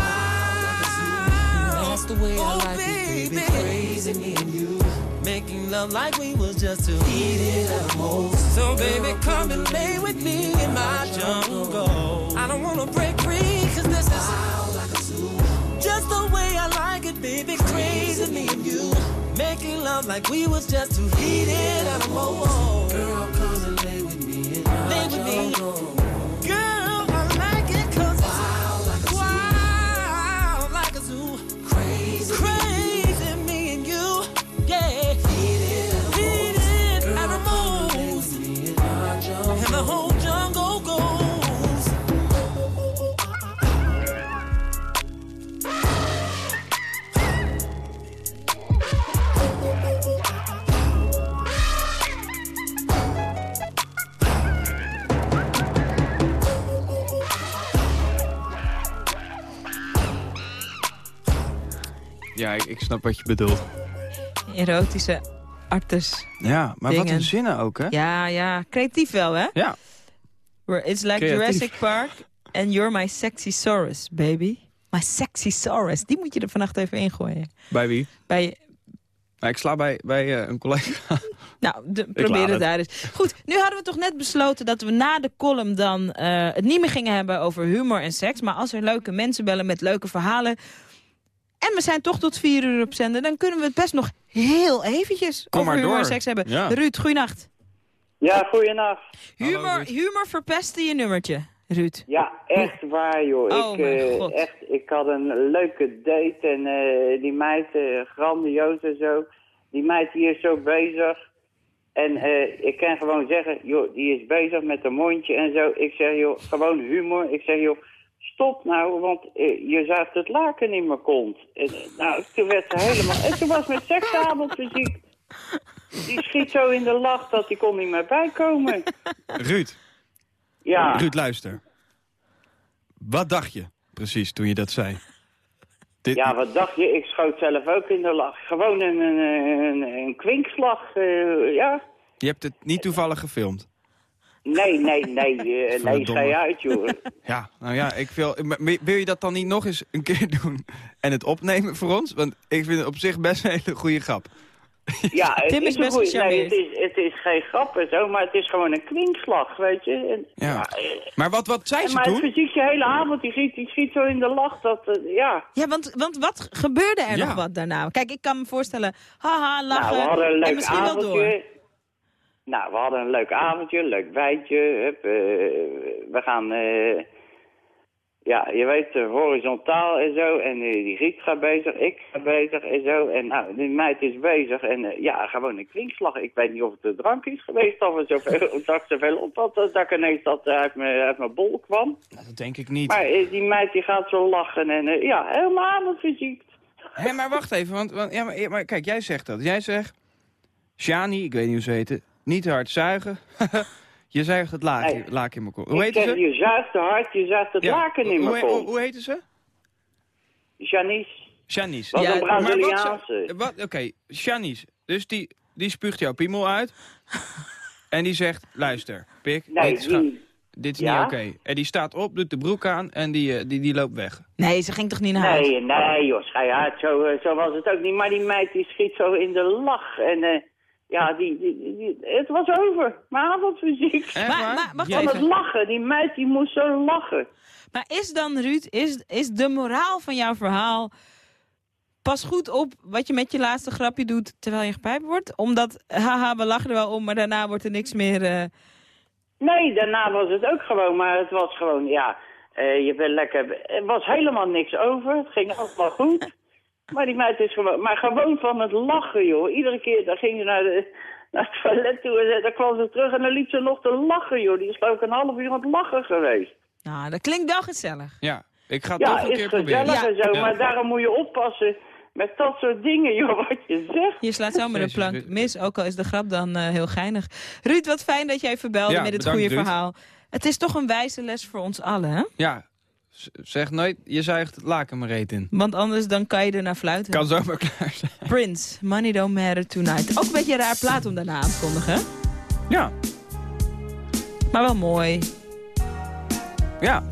That's the way I oh, like it, baby. Crazy me. Making love like we was just two heated animals. So baby, come and lay with me in my jungle. I don't wanna break free, cause this is like. Just the way I like it, baby. Crazy me and you. Making love like we was just two heated animals. Girl, come and lay with me in my jungle. Ja, ik, ik snap wat je bedoelt. Erotische artes. Ja, maar wat een zinnen ook, hè? Ja, ja, creatief wel, hè? Ja. It's like Creatief. Jurassic Park and you're my sexy Saurus, baby. My sexy Saurus. Die moet je er vannacht even ingooien. Bij wie? Bij, Maar ik sla bij, bij eh, een collega. [laughs] nou, de, probeer het het. daar eens. Goed, nu hadden we toch net besloten dat we na de column dan eh, het niet meer gingen hebben over humor en seks. Maar als er leuke mensen bellen met leuke verhalen... En we zijn toch tot vier uur op zender. Dan kunnen we het best nog heel eventjes Kom over maar humor door. seks hebben. Ja. Ruud, goeienacht. Ja, goeienacht. Humor, humor verpestte je nummertje, Ruud. Ja, echt waar, joh. Oh, ik, mijn eh, God. echt, ik had een leuke date en eh, die meid, eh, grandioos en zo. Die meid die is zo bezig. En eh, ik kan gewoon zeggen, joh, die is bezig met een mondje en zo. Ik zeg, joh, gewoon humor. Ik zeg, joh, stop nou, want eh, je zuigt het laken in mijn kont. En, eh, nou, toen werd ze helemaal... En toen was met seksavondmuziek. Die schiet zo in de lach dat die kon niet meer bijkomen. Ruud, Ja. Ruud, luister. Wat dacht je precies toen je dat zei? Dit- Ja, wat dacht je? Ik schoot zelf ook in de lach. Gewoon een, een, een, een kwinkslag, eh, ja. Je hebt het niet toevallig gefilmd. Nee, nee, nee, eh, nee, [laughs] Verdomme. schei uit, joh. [laughs] Ja, nou ja, ik wil, maar wil je dat dan niet nog eens een keer [laughs] doen en het opnemen voor ons? Want ik vind het op zich best een hele goede grap. Ja, het Tim is een best goeie- Nee, het is, het is geen grap en zo, maar het is gewoon een kwinkslag, weet je. En, Ja. eh, Maar wat, wat zei en ze maar het toen? fysiek je hele avond, die schiet, die schiet zo in de lach, dat, eh, ja. Ja, want, want wat gebeurde er Ja. nog wat daarna? Kijk, ik kan me voorstellen, haha, lachen. Nou, we hadden een en leuk misschien wel door. avondje. Nou, we hadden een leuk avondje, een leuk wijtje. Hup, eh, we gaan, eh, ja, je weet, eh, horizontaal en zo. En die Griet gaat bezig, ik ga bezig en zo. En nou, die meid is bezig. En ja, gewoon een kwinkslag. Ik weet niet of het de drank is geweest of zoveel, [laughs] dat ik zoveel op had. Dat ik ineens dat uit mijn, uit mijn bol kwam. Dat denk ik niet. Maar die meid die gaat zo lachen en ja, helemaal avondfysiek. Hé, maar wacht even, want, want ja, maar, ja, maar kijk, jij zegt dat. Jij zegt, Shani, ik weet niet hoe ze heten, niet te hard zuigen. [laughs] je zuigt het laak, Nee. laak in mijn kont. Hoe ze? je zuigt te hard, je zuigt het Ja. laken in hoe, mijn hoe, kont. hoe heette ze? Janice. Shanice. Wat Ja, een Braziliaanse. Oké, Shanice. Dus die, die spuugt jouw piemel uit. [laughs] en die zegt, luister, pik, Nee, dit is, die- dit is Ja? niet oké. En die staat op, doet de broek aan en die, eh, die, die loopt weg. Nee, ze ging toch niet naar huis? Nee, nee joh, schei uit. Zo, eh, zo was het ook niet. Maar die meid die schiet zo in de lach. En eh, ja, die, die, die- die- het was over. Mijn avondmuziek. Maar- maar wacht Van het lachen. Die meid die moest zo lachen. Maar is dan, Ruud, is, is de moraal van jouw verhaal... Pas goed op wat je met je laatste grapje doet terwijl je gepijpt wordt? Omdat, haha, we lachen er wel om, maar daarna wordt er niks meer... eh, Nee, daarna was het ook gewoon. Maar het was gewoon, ja, eh, je bent lekker... Er was helemaal niks over. Het ging allemaal goed. Maar die meid is gewoon... Maar gewoon van het lachen, joh. Iedere keer, dan ging ze naar, de, naar het toilet toe en dan kwam ze terug en dan liep ze nog te lachen, joh. Die is ik een half uur aan het lachen geweest. Nou, dat klinkt wel gezellig. Ja, ik ga het Ja, toch een is keer gezellig proberen. en zo, Ja. maar daarom moet je oppassen met dat soort dingen, joh, wat je zegt. Je slaat zomaar een plank mis, ook al is de grap dan eh, heel geinig. Ruud, wat fijn dat jij verbelde Ja, met het bedankt, goede Ruud. verhaal. Het is toch een wijze les voor ons allen, hè? Ja, zeg nooit, je zuigt het laken maar reet in. Want anders dan kan je er naar fluiten. Kan zomaar [laughs] klaar zijn. Prince, Money Don't Matter Tonight. Ook een beetje een raar plaat om daarna aan te kondigen? Ja, Maar wel mooi. ja.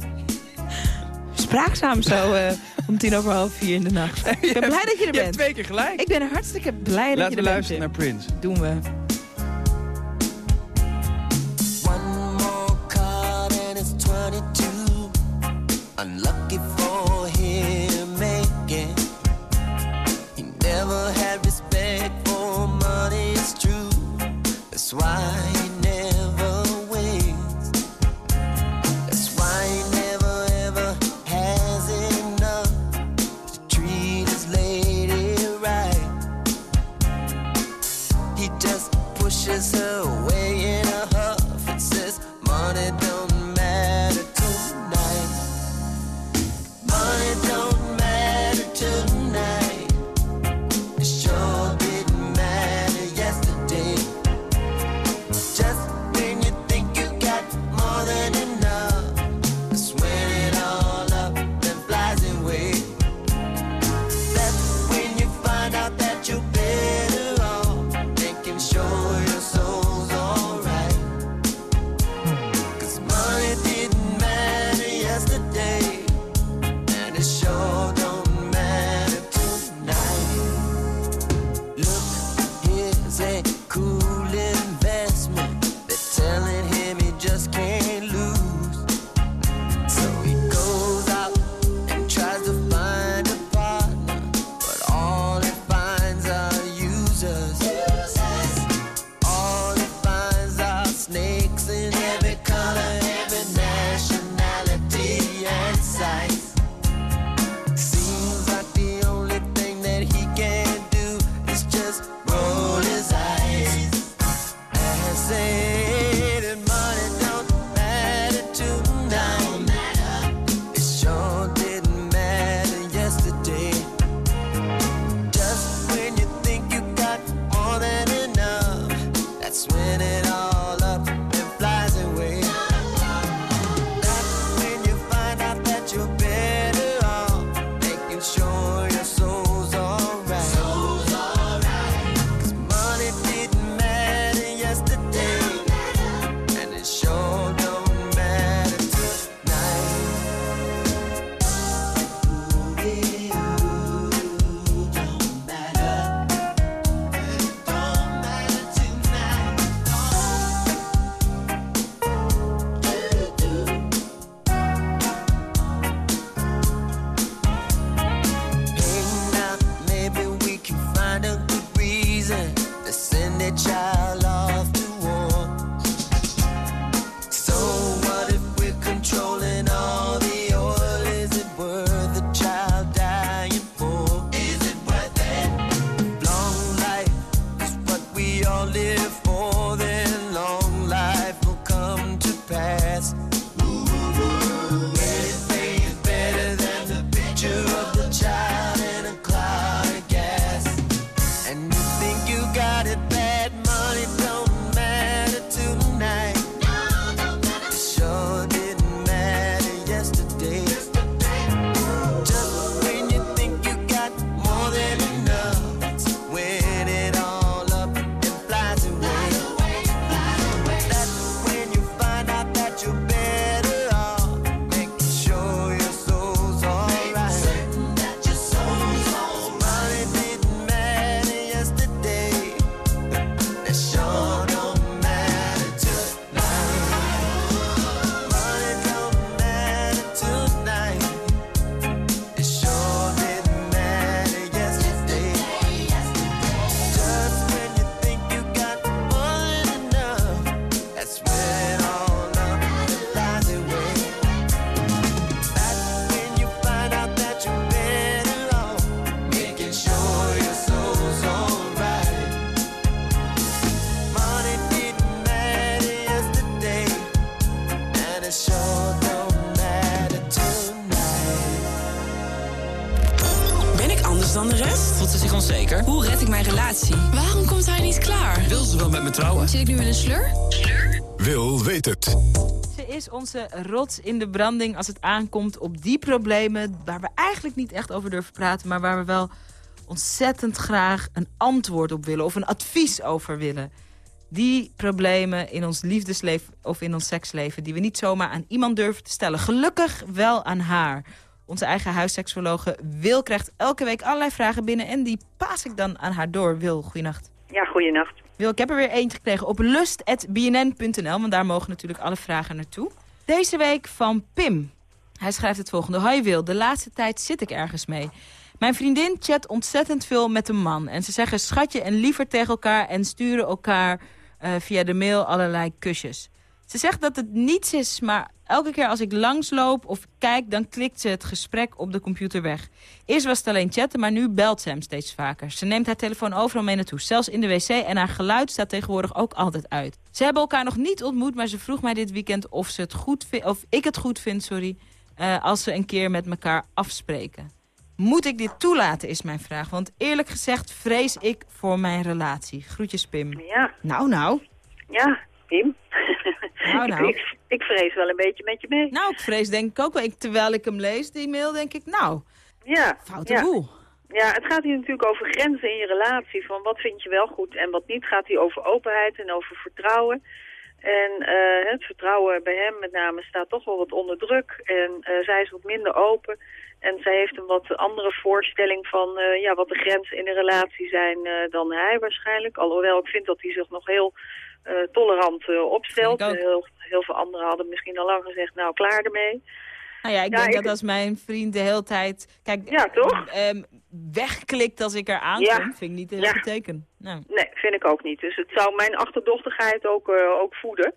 Spraakzaam zo eh, [laughs] om tien over half vier in de nacht. [laughs] Ik ben blij dat je er Je hebt bent. twee keer gelijk. Ik ben hartstikke blij dat Laten je we er bent. luisteren naar. Prince. Doen we. Why is onze rots in de branding als het aankomt op die problemen... waar we eigenlijk niet echt over durven praten... maar waar we wel ontzettend graag een antwoord op willen... of een advies over willen. Die problemen in ons liefdesleven of in ons seksleven... die we niet zomaar aan iemand durven te stellen. Gelukkig wel aan haar. Onze eigen huisseksologe Wil krijgt elke week allerlei vragen binnen... en die paas ik dan aan haar door. Wil, goeienacht. Ja, goeienacht. Wil, ik heb er weer eentje gekregen op lust.bnn.nl, want daar mogen natuurlijk alle vragen naartoe. Deze week van Pim. Hij schrijft het volgende. Hoi Wil, de laatste tijd zit ik ergens mee. Mijn vriendin chat ontzettend veel met een man. En ze zeggen schatje en liever tegen elkaar en sturen elkaar eh, via de mail allerlei kusjes. Ze zegt dat het niets is, maar elke keer als ik langsloop of kijk... dan klikt ze het gesprek op de computer weg. Eerst was het alleen chatten, maar nu belt ze hem steeds vaker. Ze neemt haar telefoon overal mee naartoe, zelfs in de wc... en haar geluid staat tegenwoordig ook altijd uit. Ze hebben elkaar nog niet ontmoet, maar ze vroeg mij dit weekend... of, ze het goed of ik het goed vind sorry, eh, als ze een keer met elkaar afspreken. Moet ik dit toelaten, is mijn vraag. Want eerlijk gezegd vrees ik voor mijn relatie. Groetjes, Pim. Ja. Nou, nou. Ja, Pim. [laughs] Nou, nou. ik, ik, ik vrees wel een beetje met je mee. Nou, ik vrees denk ik ook wel. Ik, terwijl ik hem lees, die mail, denk ik, nou, Ja. foute ja. boel. Ja, het gaat hier natuurlijk over grenzen in je relatie. Van wat vind je wel goed en wat niet. Het gaat hier over openheid en over vertrouwen. En eh, het vertrouwen bij hem met name staat toch wel wat onder druk. En eh, zij is wat minder open. En zij heeft een wat andere voorstelling van eh, ja, wat de grenzen in een relatie zijn dan hij waarschijnlijk. Alhoewel ik vind dat hij zich nog heel tolerant eh, opstelt. Heel, heel veel anderen hadden misschien al lang gezegd, nou klaar ermee. Nou ja, ik Ja, denk ik- dat als mijn vriend de hele tijd... Kijk, Ja, toch? ehm, wegklikt als ik er aankom, Ja. vind ik niet een Ja. teken. Nou. Nee, vind ik ook niet. Dus het zou mijn achterdochtigheid ook, eh, ook voeden.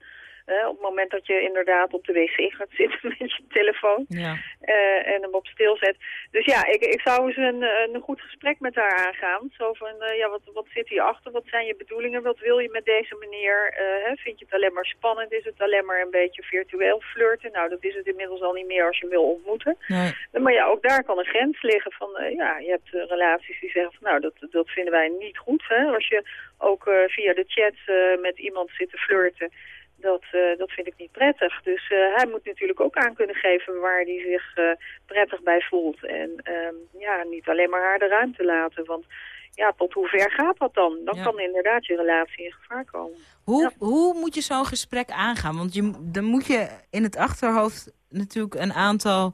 Op het moment dat je inderdaad op de wc gaat zitten [laughs] met je telefoon Ja. eh, en hem op stil zet. Dus ja, ik, ik zou eens een, een goed gesprek met haar aangaan. Zo van, eh, ja, wat, wat zit hierachter? Wat zijn je bedoelingen? Wat wil je met deze manier? Eh, hè, vind je het alleen maar spannend? Is het alleen maar een beetje virtueel flirten? Nou, dat is het inmiddels al niet meer als je hem wil ontmoeten. Nee. Maar ja, ook daar kan een grens liggen van, ja, je hebt relaties die zeggen van, nou, dat, dat vinden wij niet goed. Hè? Als je ook via de chat met iemand zit te flirten, dat, eh, dat vind ik niet prettig. Dus eh, hij moet natuurlijk ook aan kunnen geven waar hij zich eh, prettig bij voelt. En ehm, ja, niet alleen maar haar de ruimte laten, want ja, tot hoe ver gaat dat dan? Dan Ja. kan inderdaad je relatie in gevaar komen. Hoe, hoe moet je zo'n gesprek aangaan? Want je, dan moet je in het achterhoofd natuurlijk een aantal,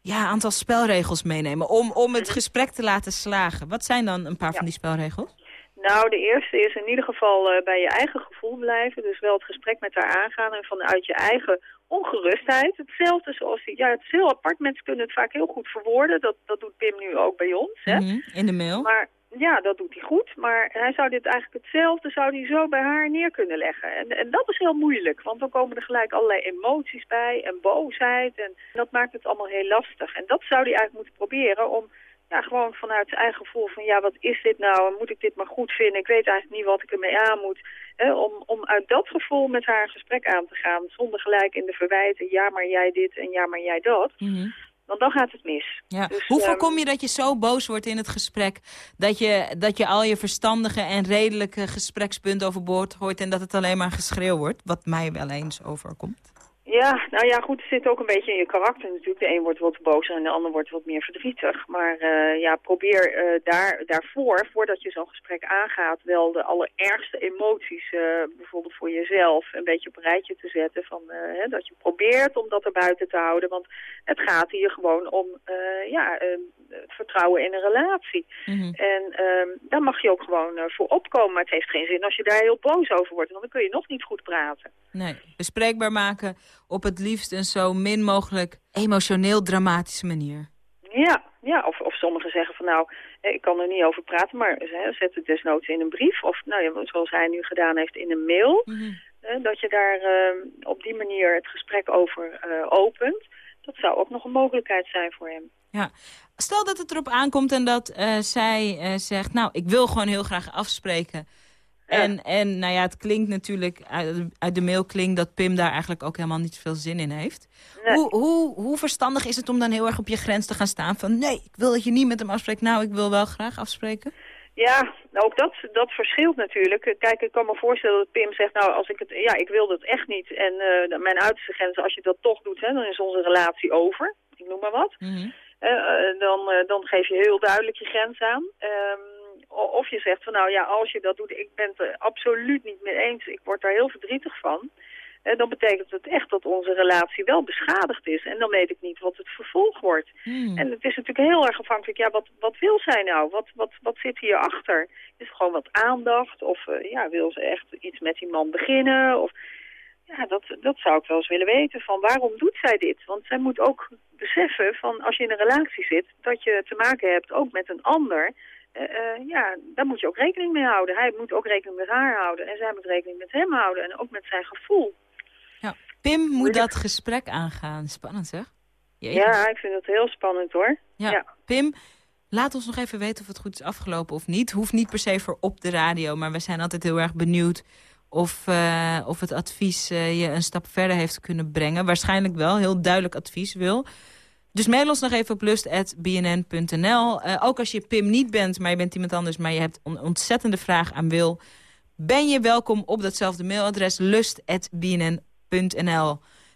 ja, aantal spelregels meenemen... Om, om het gesprek te laten slagen. Wat zijn dan een paar van die spelregels? Nou, de eerste is in ieder geval eh, bij je eigen gevoel blijven. Dus wel het gesprek met haar aangaan en vanuit je eigen ongerustheid. Hetzelfde zoals, die- ja, het is heel apart. Mensen kunnen het vaak heel goed verwoorden. Dat, dat doet Pim nu ook bij ons. Hè? Mhm, In de mail? Maar ja, dat doet hij goed. Maar hij zou dit eigenlijk hetzelfde zou hij zo bij haar neer kunnen leggen. En, en dat is heel moeilijk. Want dan komen er gelijk allerlei emoties bij en boosheid. En dat maakt het allemaal heel lastig. En dat zou hij eigenlijk moeten proberen om ja, gewoon vanuit zijn eigen gevoel van ja, wat is dit nou? En Moet ik dit maar goed vinden? Ik weet eigenlijk niet wat ik ermee aan moet. Om, om uit dat gevoel met haar een gesprek aan te gaan. Zonder gelijk in de verwijten, ja maar jij dit en ja maar jij dat. Mhm. Want dan gaat het mis. Ja. Dus, Hoe ehm, voorkom je dat je zo boos wordt in het gesprek... dat je, dat je al je verstandige en redelijke gesprekspunten overboord gooit... en dat het alleen maar geschreeuw wordt, wat mij wel eens overkomt? Ja, nou ja, goed, het zit ook een beetje in je karakter natuurlijk. De een wordt wat bozer en de ander wordt wat meer verdrietig. Maar eh, ja, probeer eh, daar, daarvoor, voordat je zo'n gesprek aangaat, wel de allerergste emoties, eh, bijvoorbeeld voor jezelf, een beetje op een rijtje te zetten. Van, hè, dat je probeert om dat er buiten te houden. Want het gaat hier gewoon om ja, het vertrouwen in een relatie. En ehm, daar mag je ook gewoon voor opkomen. Maar het heeft geen zin als je daar heel boos over wordt, want dan kun je nog niet goed praten. Nee, bespreekbaar maken op het liefst een zo min mogelijk emotioneel dramatische manier. Ja, ja of, of sommigen zeggen van nou, eh, ik kan er niet over praten, maar hè, zet het desnoods in een brief. Of nou ja, zoals hij nu gedaan heeft in een mail. eh, dat je daar eh, op die manier het gesprek over eh, opent. Dat zou ook nog een mogelijkheid zijn voor hem. Ja. Stel dat het erop aankomt en dat eh, zij eh, zegt... nou, ik wil gewoon heel graag afspreken. En, en nou ja, het klinkt natuurlijk, uit, de mail klinkt dat Pim daar eigenlijk ook helemaal niet veel zin in heeft. Hoe, hoe, hoe verstandig is het om dan heel erg op je grens te gaan staan van... nee, ik wil dat je niet met hem afspreekt. Nou, ik wil wel graag afspreken. Ja, nou, ook dat, dat verschilt natuurlijk. Kijk, ik kan me voorstellen dat Pim zegt, nou, als ik het, ja, ik wil dat echt niet. En eh, mijn uiterste grens, als je dat toch doet, hè, dan is onze relatie over. Ik noem maar wat. Eh, eh, dan, dan geef je heel duidelijk je grens aan. O- of je zegt van, nou ja, als je dat doet, ik ben het er absoluut niet mee eens. Ik word daar heel verdrietig van. Eh, dan betekent het echt dat onze relatie wel beschadigd is. En dan weet ik niet wat het vervolg wordt. En het is natuurlijk heel erg afhankelijk, ja, wat, wat wil zij nou? Wat, wat, wat zit hierachter? Is het gewoon wat aandacht? Of eh, ja, wil ze echt iets met die man beginnen? Of, ja, dat, dat zou ik wel eens willen weten. Van waarom doet zij dit? Want zij moet ook beseffen van als je in een relatie zit, dat je te maken hebt ook met een ander. Eh, eh, ja, daar moet je ook rekening mee houden. Hij moet ook rekening met haar houden. En zij moet rekening met hem houden. En ook met zijn gevoel. Pim moet dat gesprek aangaan. Spannend zeg. Ja, ik vind het heel spannend hoor. Ja. Pim, laat ons nog even weten of het goed is afgelopen of niet. Hoeft niet per se voor op de radio, maar we zijn altijd heel erg benieuwd... of, eh, of het advies je een stap verder heeft kunnen brengen. Waarschijnlijk wel, heel duidelijk advies wil. Dus mail ons nog even op lust.bnn.nl. Eh, ook als je Pim niet bent, maar je bent iemand anders... maar je hebt een ontzettende vraag aan Wil... ben je welkom op datzelfde mailadres lust.bnn.nl.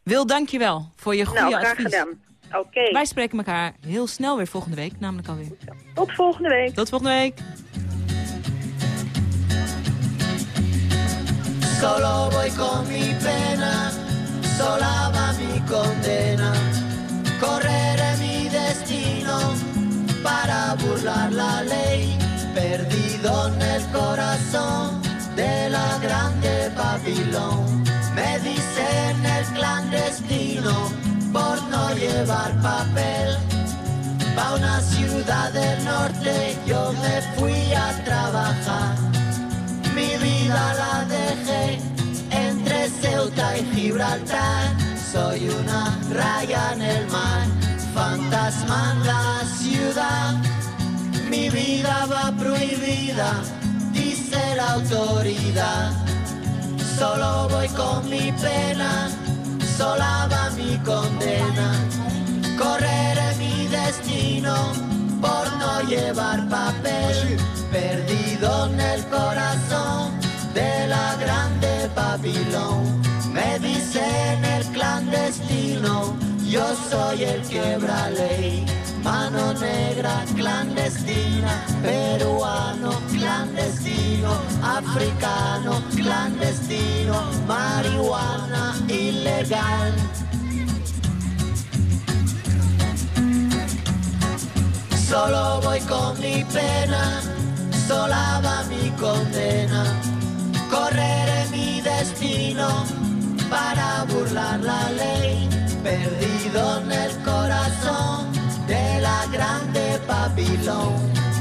Wil, dank je wel voor je goede nou, graag advies. gedaan. Oké. Wij spreken elkaar heel snel weer volgende week, namelijk alweer. Tot volgende week. Tot volgende week. Solo voy con mi pena, sola va mi condena. Correré mi destino para burlar la ley, perdido en el corazón de la grande Babilón. Me dicen el clandestino por no llevar papel. Pa' una ciudad del norte yo me fui a trabajar. Mi vida la dejé entre Ceuta y Gibraltar. Soy una raya en el mar, fantasma en la ciudad. Mi vida va prohibida, dice la autoridad. Solo voy con mi pena, sola va mi condena. Correré mi destino por no llevar papel, perdido en el corazón de la grande Babilón. Me dicen el clandestino, yo soy el quebra ley. Mano negra clandestina, peruano clandestino, africano clandestino, marihuana ilegal. Solo voy con mi pena, sola va mi condena. Correré mi destino para burlar la ley, perdido en el corazón de la grande Babilón.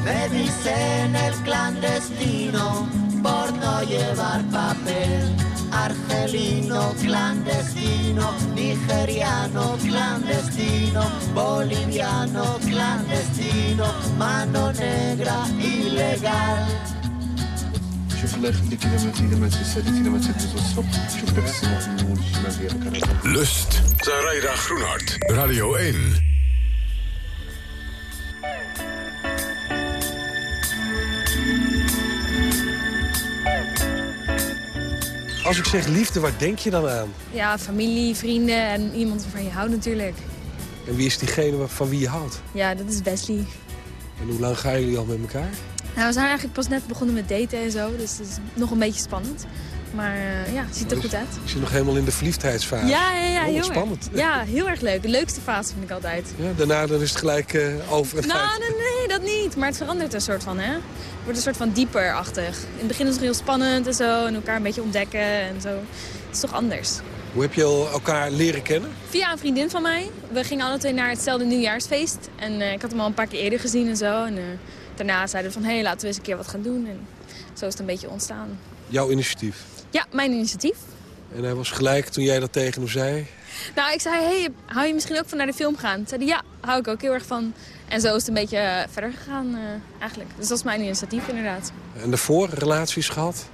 Me dicen el clandestino por no llevar papel. Argelino clandestino, nigeriano clandestino, boliviano clandestino, mano negra ilegal. شوف الله يخليك اذا ما اذا ما تسالي اذا ما تهدز الصبح شوف داك السماء من الشمال ديالك Lust. Zaraida Groenhart. Radio 1. Als ik zeg liefde, waar denk je dan aan? Ja, familie, vrienden en iemand waarvan je houdt natuurlijk. En wie is diegene waar- van wie je houdt? Ja, dat is Wesley. En hoe lang gaan jullie al met elkaar? Nou, we zijn eigenlijk pas net begonnen met daten en zo, dus het is nog een beetje spannend. Maar eh, ja, het ziet er goed uit. Ik zit nog helemaal in de verliefdheidsfase. Ja, ja, ja, Oh, heel spannend. erg. Ja, heel erg leuk. De leukste fase vind ik altijd. Ja, daarna dan is het gelijk eh, over en Nou, nee, nee, dat niet. Maar het verandert een soort van, hè. Het wordt een soort van dieperachtig. In het begin is het nog heel spannend en zo. En elkaar een beetje ontdekken en zo. Het is toch anders. Hoe heb je elkaar leren kennen? Via een vriendin van mij. We gingen alle twee naar hetzelfde nieuwjaarsfeest. En eh, ik had hem al een paar keer eerder gezien en zo. En daarna zeiden we van, hé, hey, laten we eens een keer wat gaan doen. En zo is het een beetje ontstaan. Jouw initiatief. Ja, mijn initiatief. En hij was gelijk toen jij dat tegen hem zei. Nou, ik zei, hey, hou je misschien ook van naar de film gaan? Toen zei hij, ja, hou ik ook heel erg van. En zo is het een beetje eh, verder gegaan eh, eigenlijk. Dus dat is mijn initiatief inderdaad. En daarvoor relaties gehad?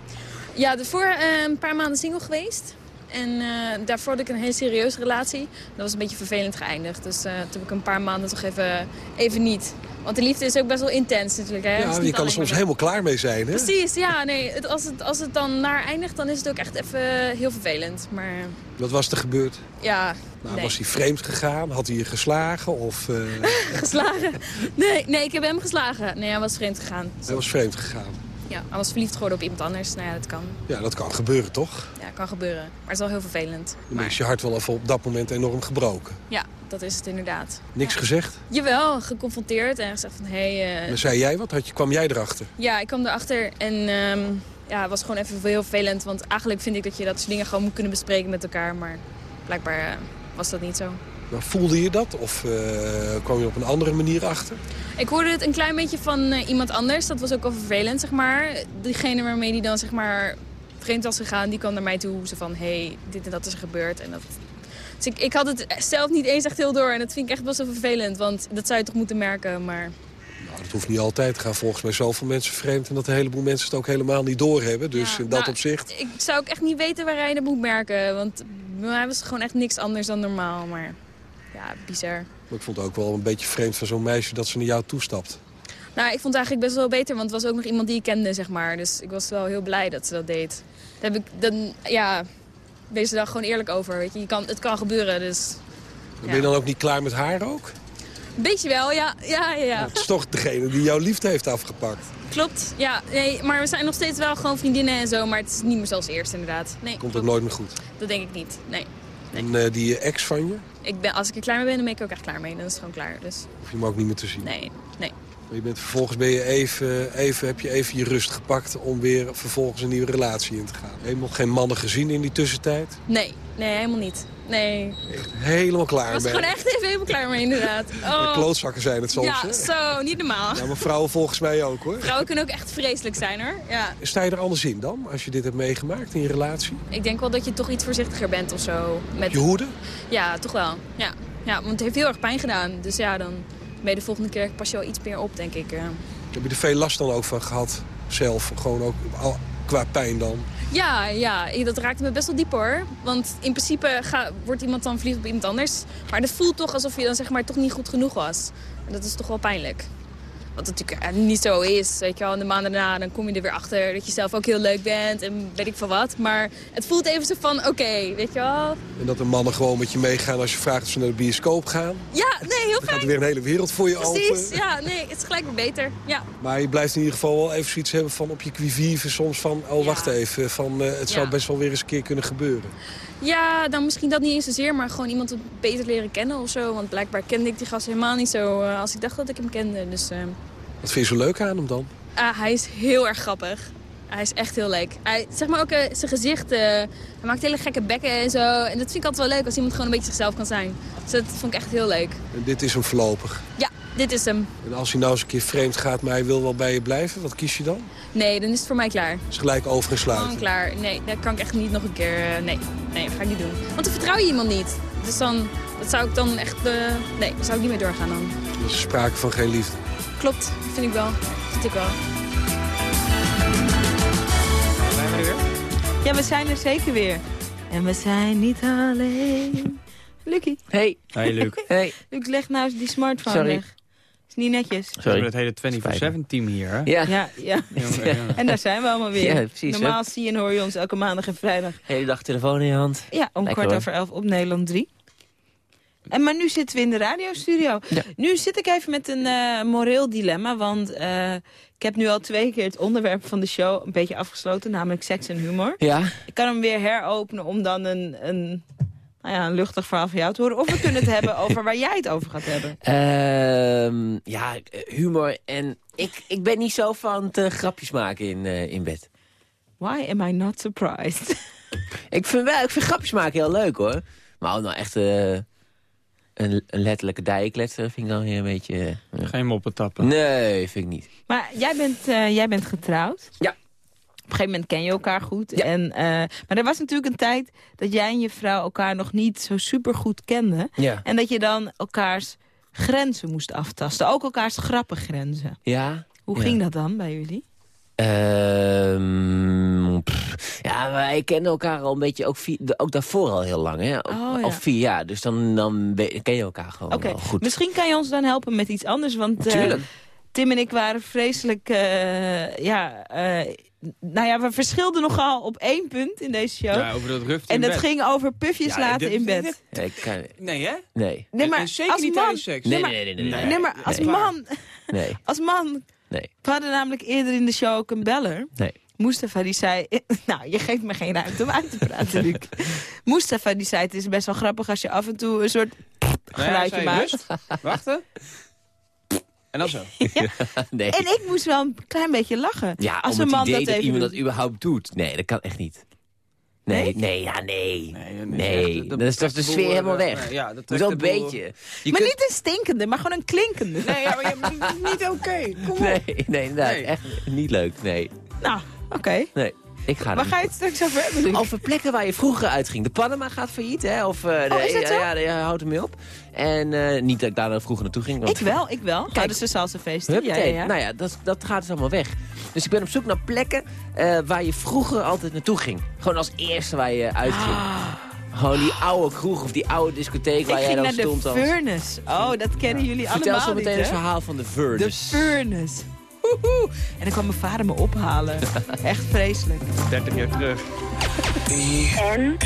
Ja, daarvoor eh, een paar maanden single geweest. En daarvoor had ik een hele serieuze relatie. Dat was een beetje vervelend geëindigd. Dus toen heb ik een paar maanden toch even, even niet. Want de liefde is ook best wel intens natuurlijk. Hè? Ja, je kan er soms maar- helemaal klaar mee zijn, hè? Precies, ja. Nee, het, als, het, als het dan naar eindigt, dan is het ook echt even heel vervelend. Maar Wat was er gebeurd? ja, Nou, nee. Was hij vreemd gegaan? Had hij je geslagen? Of eh, [laughs] geslagen? Nee, nee, ik heb hem geslagen. Nee, hij was vreemd gegaan. hij was vreemd gegaan? Ja, hij was verliefd geworden op iemand anders. Nou ja, dat kan. Ja, dat kan gebeuren, toch? Kan gebeuren. Maar het is wel heel vervelend. Dan is je hart wel even op dat moment enorm gebroken. Ja, dat is het inderdaad. Niks gezegd? Jawel, geconfronteerd en gezegd van... hé, hey, Maar zei jij wat? Had je, kwam jij erachter? Ja, ik kwam erachter en ehm, ja, het was gewoon even heel vervelend. Want eigenlijk vind ik dat je dat soort dingen gewoon moet kunnen bespreken met elkaar. Maar blijkbaar eh, was dat niet zo. Maar voelde je dat? Of eh, kwam je op een andere manier achter? Ik hoorde het een klein beetje van iemand anders. Dat was ook wel vervelend, zeg maar. Diegene waarmee die dan, zeg maar, vreemd was gegaan... die kwam naar mij toe, zo van... hé, hey, dit en dat is er gebeurd. En dat... Dus ik, ik had het zelf niet eens echt heel door. En dat vind ik echt best wel vervelend. Want dat zou je toch moeten merken, maar... Nou, dat hoeft niet altijd. Gaan volgens mij zoveel mensen vreemd... en dat een heleboel mensen het ook helemaal niet doorhebben. Dus in dat Nou, opzicht... Ik zou ook echt niet weten waar hij dat moet merken. Want bij mij was het gewoon echt niks anders dan normaal. Maar ja, bizar. Maar ik vond het ook wel een beetje vreemd van zo'n meisje... dat ze naar jou toestapt. Nou, ik vond het eigenlijk best wel beter, want het was ook nog iemand die ik kende, zeg maar. Dus ik was wel heel blij dat ze dat deed. Daar heb ik dan, ja, wees er dan gewoon eerlijk over, weet je. je kan, het kan gebeuren, dus... Ben je dan ook niet klaar met haar ook? Beetje wel, ja. Ja, ja, ja. Het is toch degene die jouw liefde heeft afgepakt. Klopt, ja. Nee, maar we zijn nog steeds wel gewoon vriendinnen en zo, maar het is niet meer zoals eerst, inderdaad. Nee, Komt ook nooit meer goed. dat denk ik niet, nee. En eh, die ex van je? Ik ben, als ik er klaar mee ben, dan ben ik er ook echt klaar mee. Dan is het gewoon klaar, dus Hoef je hem ook niet meer te zien? nee, nee. Maar je bent, vervolgens ben je even, even, heb je even je rust gepakt... om weer vervolgens een nieuwe relatie in te gaan. Helemaal geen mannen gezien in die tussentijd? Nee, nee, helemaal niet. Nee. Helemaal klaar was mee. gewoon echt even helemaal klaar mee, inderdaad. [laughs] De Oh. klootzakken zijn het soms, Ja, hè? zo, niet normaal. Ja, maar vrouwen volgens mij ook, hoor. Vrouwen kunnen ook echt vreselijk zijn, hoor. Ja. Sta je er anders in dan, als je dit hebt meegemaakt in je relatie? Ik denk wel dat je toch iets voorzichtiger bent of zo. Met... Je hoede? Ja, toch wel. Ja. ja, want het heeft heel erg pijn gedaan. Dus ja, dan je de volgende keer pas je wel iets meer op, denk ik. Heb je er veel last dan ook van gehad? Zelf, gewoon ook qua pijn dan? Ja, ja, dat raakte me best wel diep hoor. Want in principe ga, wordt iemand dan verliefd op iemand anders. Maar het voelt toch alsof je dan zeg maar toch niet goed genoeg was. En dat is toch wel pijnlijk. Wat natuurlijk eh, niet zo is. Weet je wel, in de maanden daarna dan kom je er weer achter dat je zelf ook heel leuk bent. En weet ik veel wat. Maar het voelt even zo van, oké, weet je wel. En dat de mannen gewoon met je meegaan als je vraagt of ze naar de bioscoop gaan? Ja, nee, heel Dan gaat er fijn. weer een hele wereld voor je Precies, open. ja, nee, het is gelijk weer beter. Ja. Maar je blijft in ieder geval wel even zoiets hebben van op je quivive soms van... oh, wacht even, van, eh, het zou best wel weer eens een keer kunnen gebeuren. Ja, dan misschien dat niet eens zozeer, maar gewoon iemand beter leren kennen of zo. Want blijkbaar kende ik die gast helemaal niet zo eh, als ik dacht dat ik hem kende. Dus eh, Wat vind je zo leuk aan hem dan? ah, hij is heel erg grappig. Hij is echt heel leuk. Hij, zeg maar ook eh, zijn gezicht, eh, hij maakt hele gekke bekken en zo. En dat vind ik altijd wel leuk als iemand gewoon een beetje zichzelf kan zijn. Dus dat vond ik echt heel leuk. En dit is hem voorlopig. Ja, dit is hem. En als hij nou eens een keer vreemd gaat, maar hij wil wel bij je blijven, wat kies je dan? Nee, dan is het voor mij klaar. Is gelijk over en sluiten. Gewoon klaar. Nee, dat kan ik echt niet nog een keer... eh, nee, nee, dat ga ik niet doen. Want dan vertrouw je iemand niet. Dus dan, dat zou ik dan echt... eh, nee, daar zou ik niet meer doorgaan dan. Is sprake van geen liefde. Klopt, vind ik wel. Vind ik wel. Zijn we er weer? Ja, we zijn er zeker weer. En we zijn niet alleen. Lucky. Hey. Hey, Luc. [laughs] Hey. Luc, leg nou eens die smartphone Sorry. weg. Is niet netjes. We hebben het hele 24-7-team hier, hè? Ja. Ja, ja. Ja, maar [laughs] ja. En daar zijn we allemaal weer. Ja, precies, Normaal zie en hoor je ons elke maandag en vrijdag. Hele dag telefoon in je hand. Ja, om Lekker, kwart hoor. over elf op Nederland 3. En, maar nu zitten we in de radiostudio. Nu zit ik even met een eh, moreel dilemma. Want eh, ik heb nu al twee keer het onderwerp van de show een beetje afgesloten. Namelijk seks en humor. Ja. Ik kan hem weer heropenen om dan een, een, nou ja, een luchtig verhaal van jou te horen. Of we kunnen het [laughs] hebben over waar jij het over gaat hebben. Ehm, ja, humor. En ik, ik ben niet zo van het eh, grapjes maken in, eh, in bed. Why am I not surprised? [laughs] Ik vind, wel, ik vind grapjes maken heel leuk hoor. Maar ook nou echt eh, een, een letterlijke dijkletser vind ik dan weer een beetje... eh, Geen moppen tappen. Nee, vind ik niet. Maar jij bent, eh, jij bent getrouwd. Ja. Op een gegeven moment ken je elkaar goed. En, eh, maar er was natuurlijk een tijd dat jij en je vrouw elkaar nog niet zo super goed kenden. Ja. En dat je dan elkaars grenzen moest aftasten. Ook elkaars grappengrenzen. Ja. Hoe Ja. ging dat dan bij jullie? Ehm, pff, Ja, wij kennen elkaar al een beetje, ook, vier, ook daarvoor al heel lang, hè? Al, Oh, ja. al vier jaar, dus dan, dan ken je elkaar gewoon wel goed. misschien kan je ons dan helpen met iets anders. Want eh. Tim en ik waren vreselijk... eh, ja, nou ja, we verschilden nogal op één punt in deze show. Ja, over dat ruft en dat bed. ging over pufjes Ja, laten in bed. [laughs] ik kan, Nee, hè? nee. Nee, maar En zeker als niet man, tijdens seks. Nee, nee, nee, nee, nee. Nee, maar als Nee. man, [laughs] Nee, als man... nee, We hadden namelijk eerder in de show ook een beller. nee. Mustafa die zei... [laughs] Nou, je geeft me geen ruimte om uit te praten, Luc. Mustafa die zei, het is best wel grappig als je af en toe een soort Nou ja, geluidje maakt. rust, wachten. En dan zo. [laughs] [laughs] nee. En ik moest wel een klein beetje lachen. Ja, als om een het man idee dat dat, even iemand doet. dat überhaupt doet. Nee, dat kan echt niet. Nee, nee, ja, nee. Nee, echt- dat is toch de sfeer helemaal eh, weg. nee, ja, dat wel een beetje. maar niet een stinkende, maar gewoon een klinkende. Nee, ja, maar je, [laughs] niet oké. Kom op. Nee, nee, inderdaad. Nee. Echt niet leuk, nee. Nou, oké. Nee, ik ga Waar ga je het straks over hebben? Over plekken waar je vroeger uitging. De Panama gaat failliet, hè? Of, de, Oh, is dat zo? Ja, ja, houdt ermee op. En eh, niet dat ik daar vroeger naartoe ging. Want Ik wel, ik wel. Kijk, dus de salsa feesten. Ja, ja. Nou ja, dat, dat gaat dus allemaal weg. Dus ik ben op zoek naar plekken eh, waar je vroeger altijd naartoe ging. Gewoon als eerste waar je uitging. Gewoon die oude kroeg of die oude discotheek waar Ah. ik jij ging dan naar stond de als... furnace. Oh, dat kennen jullie Vertel allemaal zo meteen niet, het verhaal van de De Furnace. Woehoe. En dan kwam mijn vader me ophalen. [laughs] Echt vreselijk. 30 jaar terug. En?